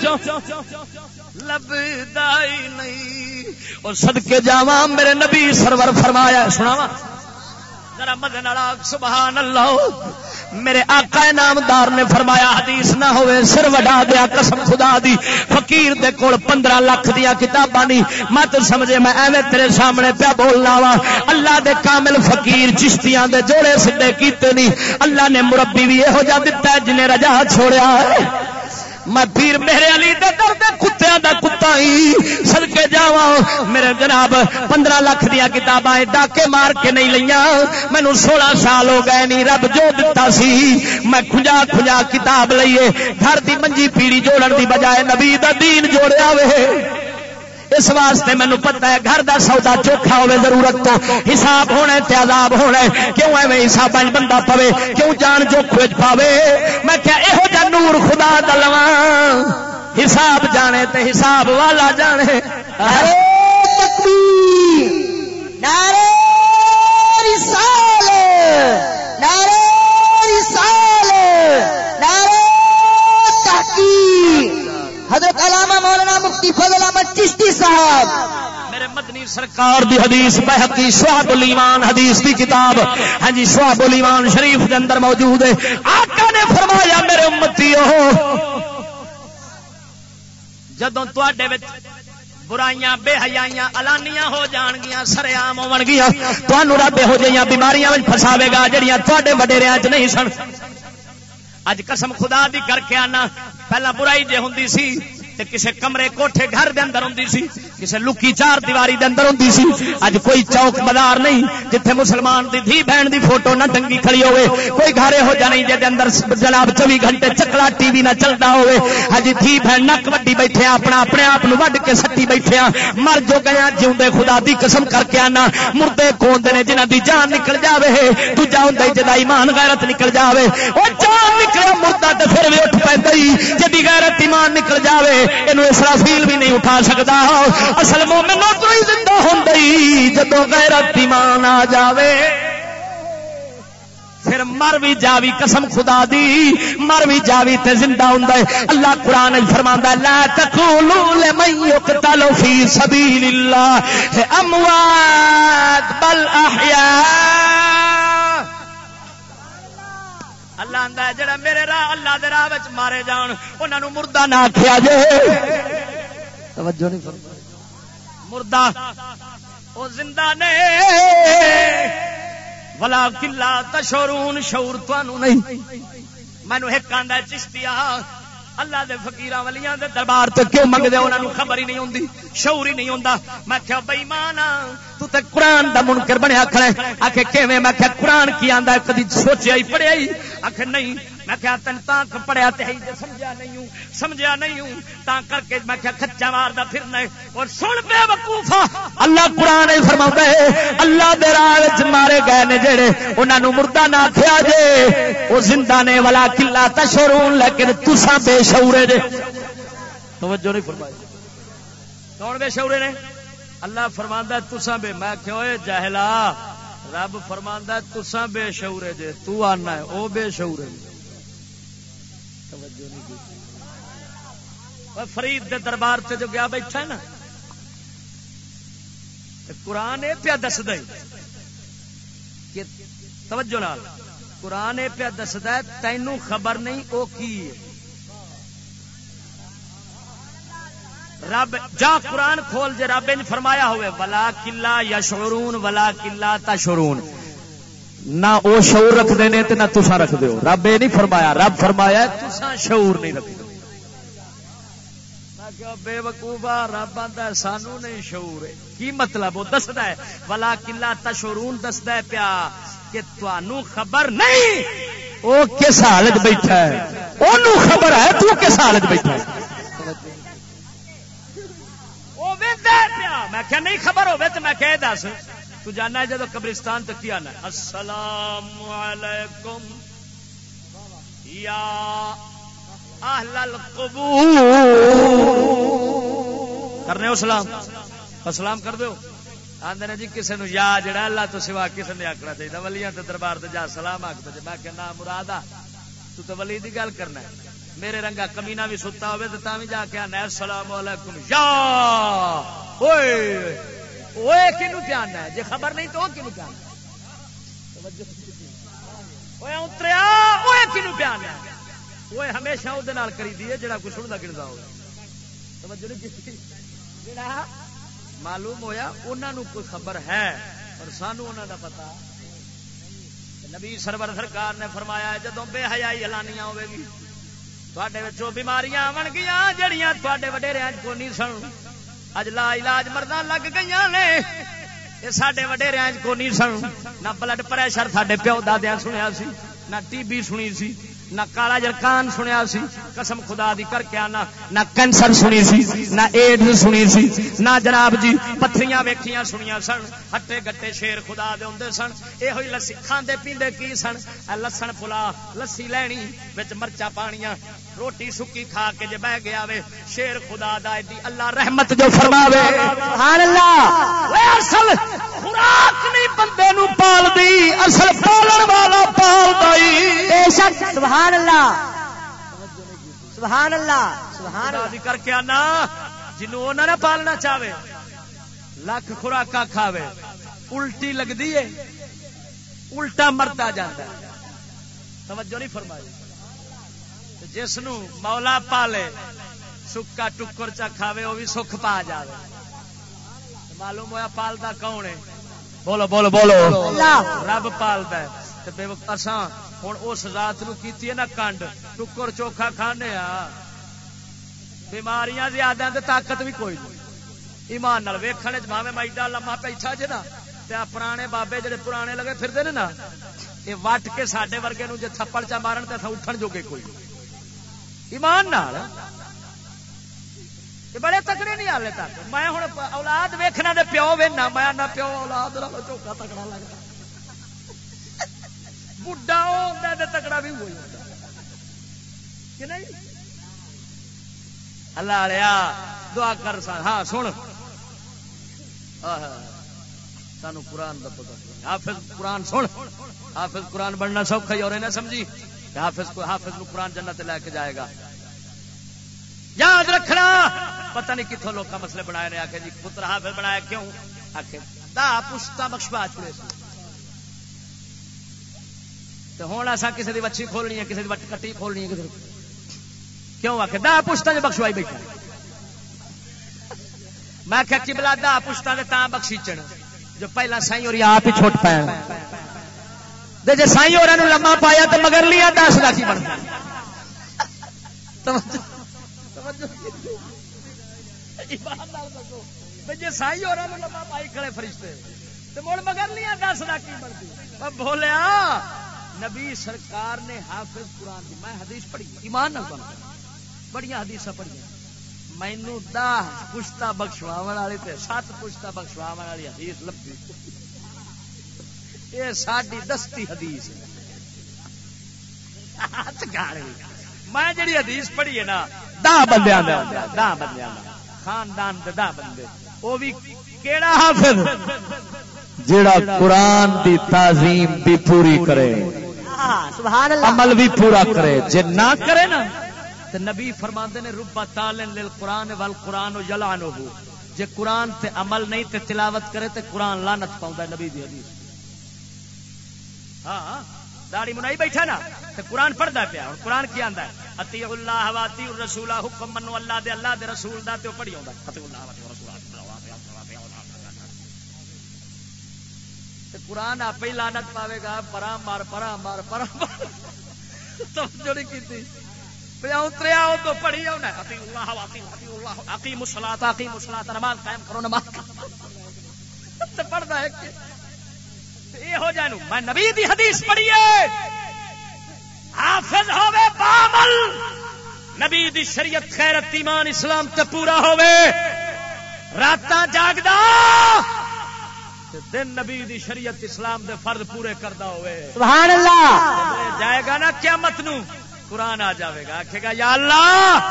چو لبدائی نہیں۔ اور صدقے جاواں میرے نبی سرور فرمایا سناواں۔ ذرا مدن سبحان اللہ۔ میرے آقا نامدار نے فرمایا، حدیث نہ ہوئے، سر وڈا دیا، قسم خدا دی۔ فقیر دے کول پندرہ لاکھ دیا کتاباں نہیں مت سمجھے، میں ایویں تیرے سامنے پیا بولنا وا اللہ دے کامل فقیر چشتیاں دے جوڑے سدے کیتے نہیں اللہ نے مربی بھی یہو جا دتا ہے جنہیں رجا چھوڑیا ہے۔ میں پیر میرے علی دے درد کتیا دا کتا ہی سڑکے جاوا میرے جناب، پندرہ لاکھ دیا کتاباں ڈاکے مار کے نہیں لیا مینو سولہ سال ہو گئے نہیں، رب جو دتا سی۔ میں کھجا کھجا کتاب لئیے۔ گھر دی منجی پیڑی جوڑن دی بجائے نبی دا دین جوڑیا وے۔ اس واسطے مینو پتا ہے گھر دا سودا چوکھا ہوے ضرورت تو۔ حساب ہونا تے عذاب ہونا کیوں ایویں حساب بندہ پوے کیوں جان جو کھوج پاوے؟ میں کیا یہو جا نور خدا دا لواں؟ حساب جانے تے حساب والا جانے۔ تکبیر! نعرے رسال حضرت علامہ مولانا مفتی فضل احمد چشتی صاحب۔ میرے مدنی سرکار دی حدیث، بحقی شعب الایمان حدیث دی کتاب۔ ہاں جی شعب الایمان شریف دے اندر موجود ہے۔ آقا نے فرمایا، میرے امتیو، جدوں تواڈے وچ برائیاں، بے حیائیاں الانیاں ہو جان گیاں سرے عام ہون گیاں، تانوں رب ہو جیاں بیماریاں وچ پھساوے گا، جڑیاں تواڈے وڈیریاں وچ نہیں سن۔ اج قسم خدا دی کر کے آنا پہلا برائی جے ہوں سی تے کسے کمرے کوٹھے گھر دے اندر ہوندی سی، کسے لکی چار دیواری دے اندر ہوندی سی۔ اج کوئی چوک بازار نہیں، جتھے مسلمان دی دھی بہن دی فوٹو نہ ٹنگی کھڑی ہوئے۔ کوئی گھر ہو جا نہیں جے اندر جناب 24 گھنٹے چکلا ٹی وی نہ چلدا ہوئے۔ اج دھی بہن نک وڈی بیٹھے، اپنا اپنے آپ نو وڈ کے سٹی بیٹھے ہاں۔ مر جو گیا ہاں، جیوندے خدا دی قسم کر کے آنا۔ مردے کون دے نے جنہاں دی جان نکل جاوے۔ دوجا ہوندا جدا ایمان غیرت نکل جاوے۔ او جان نکلے مردہ تے پھر بھی اٹھ پیندا ہی، جدی غیرت ایمان نکل جاوے۔ اینو اسرافیل بھی نہیں اٹھا سکدا اصل مومن تو ہی زندہ ہوندی جدو غیرت ایمان آ جاوے پھر مر بھی جاوی قسم خدا دی مر بھی جاوی تے زندہ ہوندا ہے اللہ قرآن وچ فرماندا ہے لا تقولوا لمن يقتل في سبيل الله اموات بل احياء اللہ آندا ہے جڑا میرے راہ اللہ دے راہ وچ مارے جان انہاں نو مردہ نہ آکھیا جے۔ توجہ نہیں فرمائی۔ مردہ وہ زندہ نے۔ ولا کلا تشورون شعور تانوں نہیں۔ مینو ایک آندا چشتیا اللہ دے فقیراں ولیاں دے دربار تے کیوں منگدے انہاں نو خبر ہی نہیں ہوندی، شعور ہی نہیں ہوندا۔ میں کہیا بے ایمان تو تے قران دا منکر بنیا کھڑے ہے۔ آکھے، کیویں؟ میں کہیا قران کی آندا ہے؟ کبھی سوچیا ہی پڑھیا ہی؟ آکھے، نہیں میں کہیا تن تاں پڑھیا تے ہے نہیں ہوں سمجھیا نہیں ہوں. تاں کر کے میں کہیا کچا ماردا پھرنا اور سن بے وقوفا ہاں۔ اللہ قرآن ہی فرماوندا ہے، اللہ دے راہ مارے گئے نے جڑے انہاں نو مردہ نہ آکھیا جے۔ او زندہ نے ولا کلا تشرون لیکن تساں بے شعور جے توجہ نہیں فرمائی۔ کون بے شعور نے؟ اللہ فرماندا تساں بے میں کہ اوے جاہلا، رب فرماندا تساں بے شعور جے، تو آنا ہے، او بے شعور ہے توجہ نہیں کی فرید دے دربار تے جو گیا بیٹھا ہے نا قرآن اے پیا دسدا ہے کہ توجہ نال، قرآن اے پیا دسدا ہے تینوں خبر نہیں، او کی رب، جا قرآن کھول، جے رب نے فرمایا ہوئے ولا کلا یا شعرون ولا کلا تشعرون۔ نہ او شعور رکھ دے نے تے نہ تساں رکھ دیو رب یہ نہیں فرمایا رب فرمایا تساں شعور نہیں رکھ دو بے وقوفا رب آتا ہے سانو نہیں شعور کی مطلب؟ وہ دستا ہے ولا کلا تشعرون دستا ہے پیا کہ تانوں خبر نہیں۔ او کس حالت بیٹھا ہے؟ اونوں خبر ہے تو کس حالت بیٹھا ہے؟ میں کیا نہیں خبر ہوے تو میں کہہ دس۔ تو جانا ہے جب قبرستان تو کیا آنا السلام علیکم۔ یا اہل القبور۔ کرنے ہو سلام؟ سلام کر دو آدھے نے جی کسی نے یا جڑا اللہ تو سوا کسی نے آکنا چاہیے ولیاں تے دربار تے جا سلام آخ دے میں کہنا مراد آ تو تو ولی دی گل کرنا ہے۔ میرے رنگا کمینا بھی ستا ہوئے تو تا بھی جا کے آنا السلام علیکم۔ یا اوئے اوئے کنو پیانا ہے؟ جی خبر نہیں تو وہ کنو پیانا اتریا اوئے کنو پیانا ہے؟ اوئے ہمیشہ وہ کری دی ہے، جڑا کوئی سنتا گنتا ہو جڑا معلوم ہویا انہوں کوئی خبر ہے، پر سانو انہوں کا پتا نبی سرور سرکار نے فرمایا جدو بے حیائی ہلانیاں ہوے گی تے بیماریاں آن گیا جہیا تے وڈیریا کو نہیں سن اج لا علاج مردہ لگ گئی نے۔ یہ سڈے وڈیر کو نہیں سن۔ نہ بلڈ پریشر سڈے پیو دادیا سنیا سی، نہ ٹی بی سنی سی۔ نہ کالا جرکان سنیا سی قسم خدا دی کر کے آنا نہ کینسر سنی سی نہ ایڈز سنی سی نہ جناب جی پتھریاں ویکھیاں سنیا سن ہٹے گٹے شیر خدا دے ہوندے سن اے ہوئی لسی کھاندے پیندے کی سن؟ لسن پلا لسی لینی وچ مرچا پانیاں روٹی سکی کھا کے جے بہ گیا وے شیر خدا دا دی اللہ رحمت جو فرماوے۔ سبحان اللہ۔ اے اصل خوراک نہیں بندے نو پال دی اصل پالن والا پال دائی۔ بے شک سبحان اللہ۔ سبحان اللہ سبحان اللہ۔ کر کے آنا جنوں انہاں نہ پالنا چاہے لکھ خوراکا کھاوے۔ الٹی لگدی ہے الٹا مرتا جاتا ہے۔ توجہ نہیں فرمائی۔ جس نو مولا پالے سکا ٹکر چا کھاوے وہ بھی سکھ پا جاوے۔ معلوم ہوا پالدا کون ہے؟ بولو بولو بولو۔ رب پالدا ہے اساں ہن اس ذات نو کیتی ہے نا کنڈ۔ ٹکر چوکھا کھانے آ۔ بیماریاں زیادہ تے طاقت بھی کوئی نہیں۔ ایمان نال ویکھنے چ بھاویں میں ایڈا لمحہ بیٹھا جے نا۔ تے پرانے بابے جڑے پرانے لگے پھردے نے نا یہ وٹ کے ساڈے ورگے نو جے تھپڑ چا مارن تے اٹھن جوگے کوئی ایمان نال بڑے تکڑے نہیں ہالے تک۔ میں ہوں اولاد ویکھنا دے پیو وینا، میں نہ پیو اولاد نال چوکا تکڑا لگتا بڈھا ہوتا تے تکڑا بھی ہوئی کہ نہیں؟ اللہ علیہ، دعا کر سا۔ ہاں سن۔ سانو قرآن دا پتہ حافظ قرآن، سن۔ حافظ قرآن بننا سوکھا ہی اور نہ سمجھی حافظ کو حافظ کو قرآن جنت لے کے جائے گا۔ یاد رکھنا پتہ نہیں کتوں لوگ مسئلے بنائے نے آخر جی پتر حافظ بنایا کیوں؟ آخر دا پشتا بخشوا چھڑے سن۔ ہوں ایسا کسی کی بچی کھولنی ہے کسی کی وٹ کٹی کھولنی ہے کسی کیوں آخ دا پشتا جو بخشوائی بیٹھا۔ میں کہ چبلا دا پشتا نے تا بخشیچن جو پہلا سائی اور آپ ہی چھوٹ پایا دے جے سائی اور لما پایا تو مگر لیا دس کا کی بنتا۔ جی سائی اور لما پائی کھڑے فرشتے۔ مڑ مگر لیا دس کا کی بنتی بولیا، نبی سرکار نے حافظ قرآن کی میں حدیث پڑھی، ایمان نہ بڑی حدیث پڑھی مینو دہ پشتا بخشوا والی سات پشتا بخشوا والی حدیث لبھی۔ یہ ساری دستی حدیث میں جڑی حدیث پڑھی ہے نا دہ بندے دہ بندے خاندان دے دہ بندے۔ وہ بھی کیڑا حافظ؟ جڑا قرآن دی تعظیم بھی پوری کرے۔ سبحان اللہ۔ عمل بھی پورا کرے۔ جے نہ کرے نا تو نبی فرماندے نے ربا تالن لل قرآن وال قرآن یلعنہ۔ جے قرآن تے عمل نہیں تے تلاوت کرے تے قرآن لعنت پاوندا نبی دی حدیث۔ ہاں داڑھی منائی بیٹھا نا۔ تے قرآن پڑھدا پیا اور قرآن کی آندا ہے؟ اطیع اللہ و اطیع حکم منو اللہ دے اللہ دے رسول دا، تے پڑھی ہوندا اطیع اللہ و قرآن آپ ہی لانت پاوے گا، پرا مار پرا مار پرا مار۔ توجہ نہیں کی اتریا وہ تو پڑھی ہونا عقی مسلاط عقی مسلاط نماز قائم کرو، نماز پڑھتا ہے کہ یہ ہو جائے میں نبی دی حدیث پڑھیے حافظ ہوے بامل نبی دی شریعت خیرت ایمان اسلام تے پورا ہوے رات جاگدا دن نبی دی شریعت اسلام دے فرض پورے کردا ہوئے سبحان اللہ۔ جائے گا نا قیامت نو قرآن آ جاوے گا۔ آخے گا یا اللہ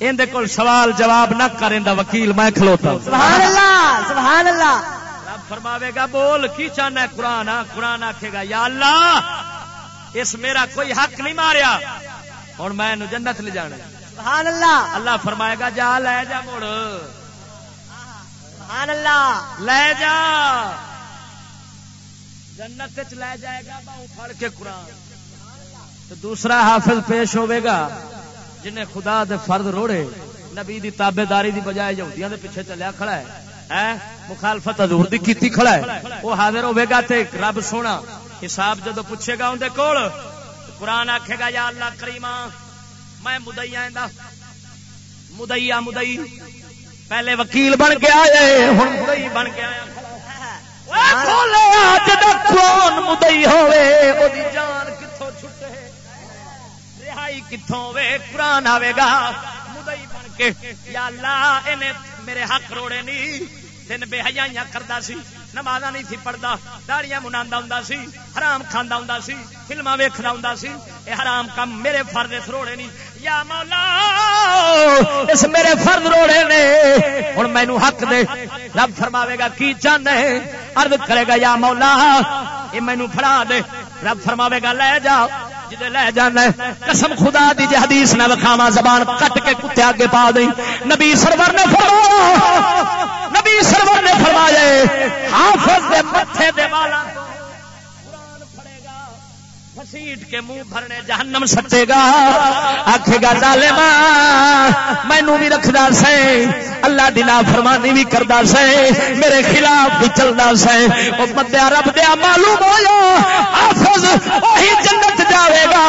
اندے کول سوال جواب نہ کریں دا وکیل میں کھلوتا ہوں۔ سبحان اللہ سبحان اللہ۔ رب فرماوے گا بول کی چاہنا ہے؟ قرآن قرآن آخے گا یا اللہ اس میرا کوئی حق نہیں ماریا۔ ہوں میں جنت لے جانا۔ سبحان اللہ اللہ فرمائے گا جا لے جا مڑ۔ سبحان اللہ لے جا۔ جنت چ لے جائے گا باؤ پھڑ کے قرآن۔ تو دوسرا حافظ پیش ہوے گا جنہیں خدا دے فرد روڑے نبی دی تابے داری دی بجائے یہودیاں دے پیچھے چلیا کھڑا ہے۔ مخالفت حضور دی کیتی کھڑا ہے۔ وہ حاضر ہوے گا تے رب سونا۔ حساب جدو پوچھے گا اندے کول، قرآن آکھے گا، یا اللہ کریما میں مدئی آئندہ مدئی مدئی پہلے وکیل بن کے آئے ہوں مدئی بن کے آیا کون مدئی وہ جان کتوں چھٹے؟ رہائی کتوں وے قرآن آئے گا مدئی بن کے۔ یا اللہ انہیں میرے حق روڑے نہیں تین بے حیاں کرتا سی۔ نماز نہیں سی پڑھتا داڑیاں منا ہوں سی، حرام کھانا ہوں سی فلما ویخنا ہوں سی۔ حرام کم میرے فرد روڑے نہیں یا مولا، اس میرے فرد روڑے نے۔ ہوں مینو حق دے۔ رب فرماوے گا، کی چاہتے ارد کرے گا، یا مولا، یہ مینو فڑا دے۔ رب فرماوے گا، لے جا جدے لے جانا قسم خدا دی جی حدیث نہ وکھاوا زبان کٹ کے کتے اگے پا دیں۔ نبی سرور نے فرمایا، نبی سرور نے فرمایا، حافظ دے متھے دے والا سیٹ کے منہ بھرنے جہنم سٹے گا۔ آخے گا ظالما مینو بھی رکھدا سے، اللہ دی فرمانی بھی کردا سے، میرے خلاف بھی چلدا سے۔ او بندیا رب دیا معلوم ہو حافظ وہی جنت جاوے گا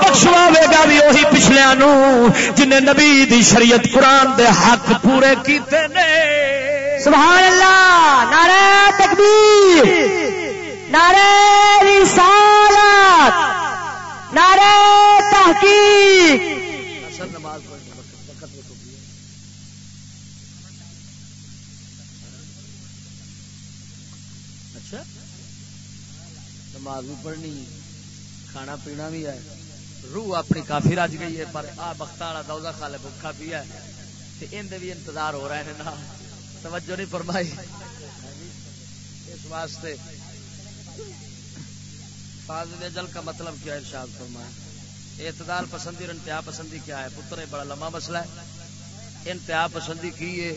بخشواوے گا بھی وہی پچھلیا نو جن نبی دی شریعت قرآن دے حق پورے کیتے نے۔ سبحان اللہ، نعرہ تکبیر۔ نعرہ رسالت، نعرہ تحقیق۔ اچھا نماز بھی پڑھنی، کھانا پینا بھی ہے۔ روح اپنی کافی رج گئی ہے، پر آ بخت والا دوزہ کھا لے بھوکھا بھی ہے۔ اندر بھی انتظار ہو رہا ہے نا۔ توجہ نہیں فرمائی۔ اس واسطے فاضل اجل کا مطلب کیا ارشاد فرمایا۔ اعتدال پسندی اور انتہا پسندی کیا ہے؟ پتر بڑا لمبا مسئلہ ہے۔ انتہا پسندی کی ہے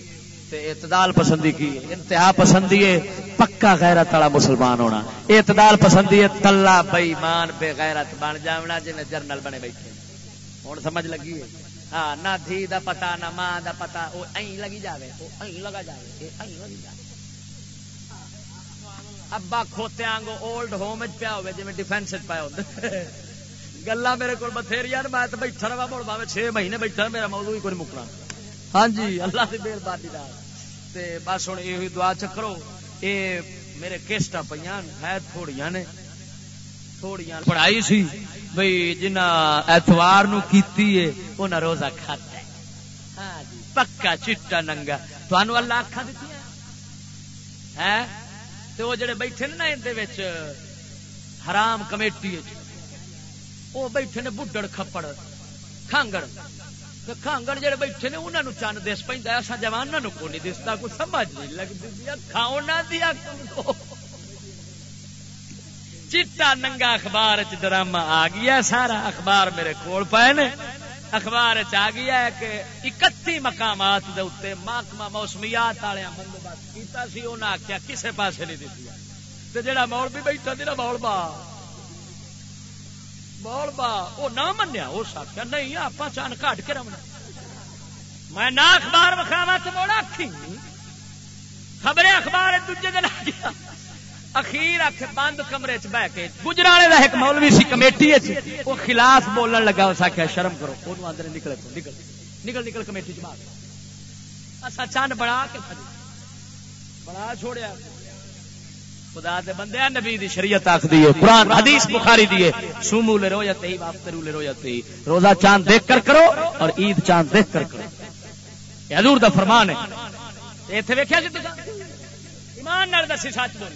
اعتدال پسندی کی ہے۔ انتہا پسندی ہے، پکا غیرت والا مسلمان ہونا۔ اعتدال پسندی ہے، تلا بئی مان بے غیرت بن جاونا جن جرنل بنے بیٹھے۔ ہوں سمجھ لگی ہے؟ ہاں نہ دھی دا پتا، نہ ماں دا پتا وہ لگی جائے وہ لگا جائے لگی جائے ابا کھوتے آنگو اولڈ ہوم پیا ہوئے جی ڈیفینس پایا ہو گلا میرے کو بتھیری میں تو بیٹھا رہا مڑ پاوے چھ مہینے بیٹھا میرا موضوع ہی کوئی مکنا۔ ہاں جی اللہ کی مہربانی تے بس ہوں یہ دعا چکرو یہ میرے کیسٹ پہ ہے تھوڑیاں نے۔ تھوڑیاں پڑھائی سی بھائی جنہ اتوار نو کیتی ہے انہیں روزہ کھاتا ہے۔ ہاں جی پکا چٹا ننگا۔ تو اللہ اکھا دیتی ہے تو وہ جڑے بیٹھے نا اندر حرام کمیٹی وہ بیٹھے نے بڈڑ کھپڑ، کھانگڑ۔ کھانگڑ جڑے بیٹھے نے انہوں چند دس پہ ایسا جوانوں کو نہیں دستا، کوئی سمجھ نہیں لگتی کھاؤنا دیا چٹا ننگا اخبار چ ڈرامہ آ گیا، سارا اخبار میرے کول پائے نے۔ اخبار آ گیا ہے کہ اکتی مقامات دے اتنے محکمہ موسمیات والے بندوبست کیتا سی انہیں آخیا کسے پاسے نہیں دیتی تے جڑا مول بھی بیٹھا سی نا مول با مول با وہ نہ منیا اس آخیا نہیں آپ چان کٹ کے رمنا۔ میں نہ اخبار وکھاوا تو موڑا آخی خبریں اخبار دوجے دن آ گیا۔ اخیر آخ بند کمرے چ بہ کے گجرانے کا ایک مولوی سی کمیٹی وہ خلاف بولن لگا، اس آخیا شرم کرو۔ وہ آدھے نکل نکل نکل نکل کمیٹی چ باہر۔ اچھا چند بڑا کے بڑا چھوڑیا۔ خدا دے بندے نبی دی شریعت آخ دیے قرآن، حدیث بخاری دیے سومو لے رو جاتے ہی بافترو لے رو جاتے ہی روزہ چاند دیکھ کر کرو اور عید چاند دیکھ کر کرو۔ یہ حضور دا فرمان ہے۔ اتنے ویکیا جی ایمان دسی سچ بول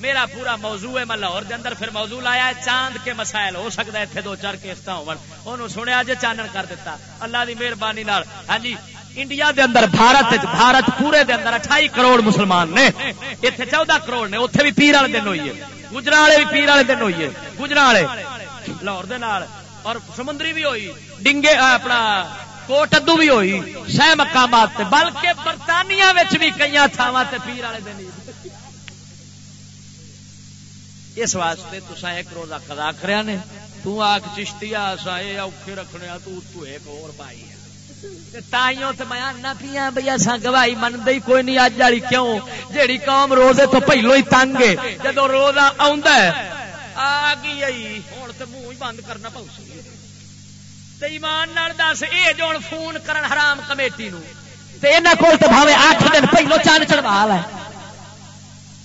میرا پورا موضوع ہے، میں لاہور دے اندر پھر موضوع لایا ہے۔ چاند کے مسائل، ہو سکتا ہے اتنے دو چار کیسٹ ہو سنیا جی چانن کر دیتا۔ اللہ دی مہربانی ہاں جی انڈیا دے اندر، بھارت بھارت پورے دے اندر اٹھائی کروڑ مسلمان نے۔ اتنے چودہ کروڑ نے اتنے بھی پیر والے دن ہوئی ہے۔ گجرا والے بھی پیر والے دن ہوئی ہے۔ گجرا والے، لاہور دے نال۔ اور سمندری بھی ہوئی، ڈنگے اپنا کوٹ ادو بھی ہوئی، سہ مقامات بلکہ برطانیہ بھی کئی تھاواں پیر والے دن اس واسطے تسا ایک روزہ کدا کریا نے۔ تو آک چشتی آسا اے اوکھے رکھنے تو تو ایک اور پائی تائیوں تے بھئی اساں گواہی مندے ہی کوئی نہیں، اج والی کیوں؟ جیڑی قوم روزے تو پہلو ہی تنگ ہے، جدو روزہ آوندا ہے۔ آ گئی ہن تے منہ ہی بند کرنا پاؤ تے ایمان نال دس، اے جو فون کرن حرام کمیٹی نو۔ تے انہاں کول تے بھاوے 8 دن پہلو چان چڑھوا لے۔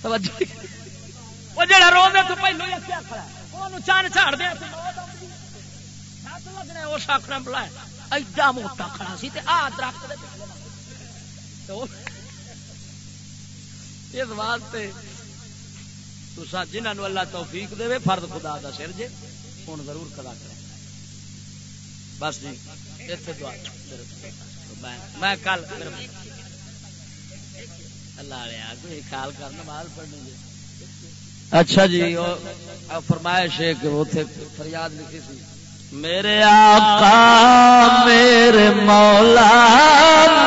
توجہ۔ وہ جڑا روزے تو پہلو ہی کیا کھڑا اونوں چان چاڑ دے تے لگنا اس آخنا بلا ایڈا موٹا کھڑا سی تے آ درخت اس واسطے تسا جنہوں اللہ توفیق دے فرد خدا دا سر جے ہوں ضرور کلا کریں بس جی اتنے دعا میں کل اللہ کوئی خیال کرنا مال پڑھنے اچھا جی فرمائش اتنے فریاد لکھی سی میرے آقا میرے مولا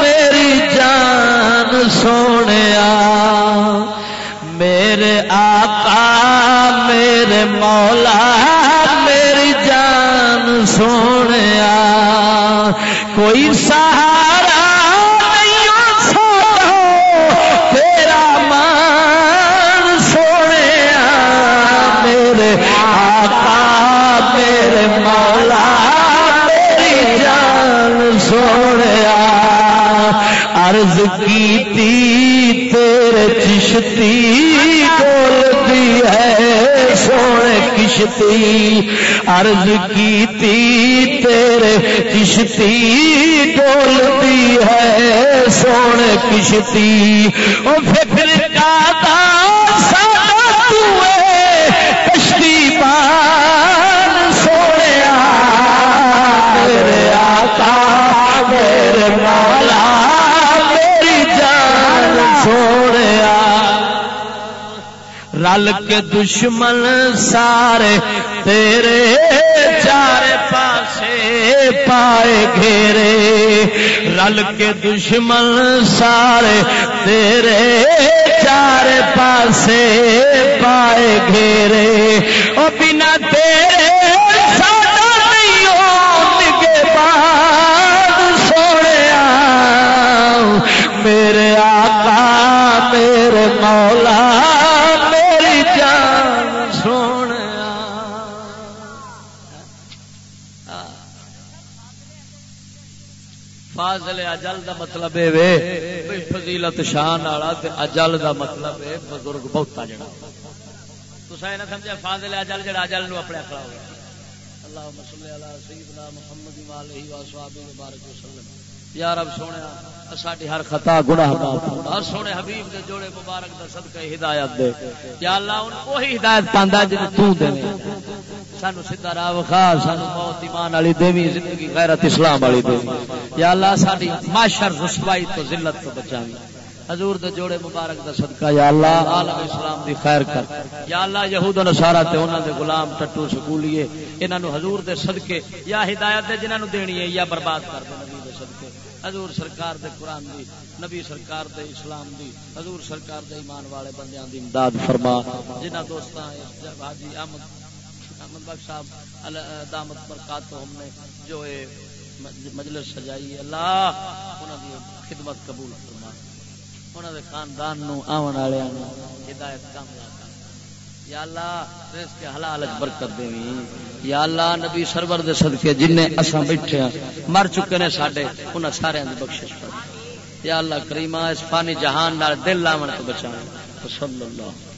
میری جان سونے میرے آقا میرے مولا میری جان سونے کوئی سہارا عرض کی تیرے چشتی بولتی ہے سونے کشتی۔ عرض کی تیرے کشتی بولتی ہے سونے کشتی۔ وہ فکر کا رل کے دشمن سارے تیرے چار پاسے پائے گھیرے۔ رل کے دشمن سارے تیرے چار پاسے پائے گھیرے۔ وہ بنا تیرے میرے آقا، میرے مولا فاضل اجل دا مطلب اے وے ہے فضیلت شان والا تے اجل دا مطلب اے بزرگ بہتا جڑا۔ تساں اے نہ سمجھیا فاضل اجل جڑا اجل نو اپنے کھڑا ہو اللهم صل على سيدنا محمد و علیہ و وصحبه وبارك وسلم۔ یا رب سونے ساری ہر خطا گناہ ہر سونے حبیب دے جوڑے مبارک دا صدقہ ہدایت دے۔ یا اللہ، ان وہی ہدایت پاندا جن تو دے سانو سیدھا راہ وکھا، سانو موت ایمان والی دیوی زندگی غیرت اسلام والی دیوی یا اللہ ساری معاشر رسوائی تو ذلت تو بچاوی حضور دے جوڑے مبارک دا صدقہ، یا اللہ، عالم اسلام دی خیر کر۔ یا اللہ، یہود و نصارا تے انہاں دے غلام ٹٹو سکولیے، انہاں نو حضور دے صدقے یا ہدایت دے جنہاں نو دینی ہے یا برباد کر دے حضور سرکار دے قرآن دی، نبی سرکار دے اسلام دی، حضور سرکار دے ایمان والے بندیاں دی امداد فرما۔ جنہ دوستاں حاجی احمد احمد بخش صاحب دامت برکات ہم نے، جو اے مجلس سجائی اللہ، انہاں دی خدمت قبول فرما۔ انہاں دے خاندان نو، آون والےاں نو ہدایت کاملہ یا اللہ رزق حلال برکت دیویں یا اللہ نبی سرور دے صدقے جن اساں بیٹھے ہیں مر چکے نے ساڈے، انہاں سارے دی بخشش کر۔ یا اللہ کریمہ، اس فانی جہان نال دل لاون تو بچا صلی اللہ۔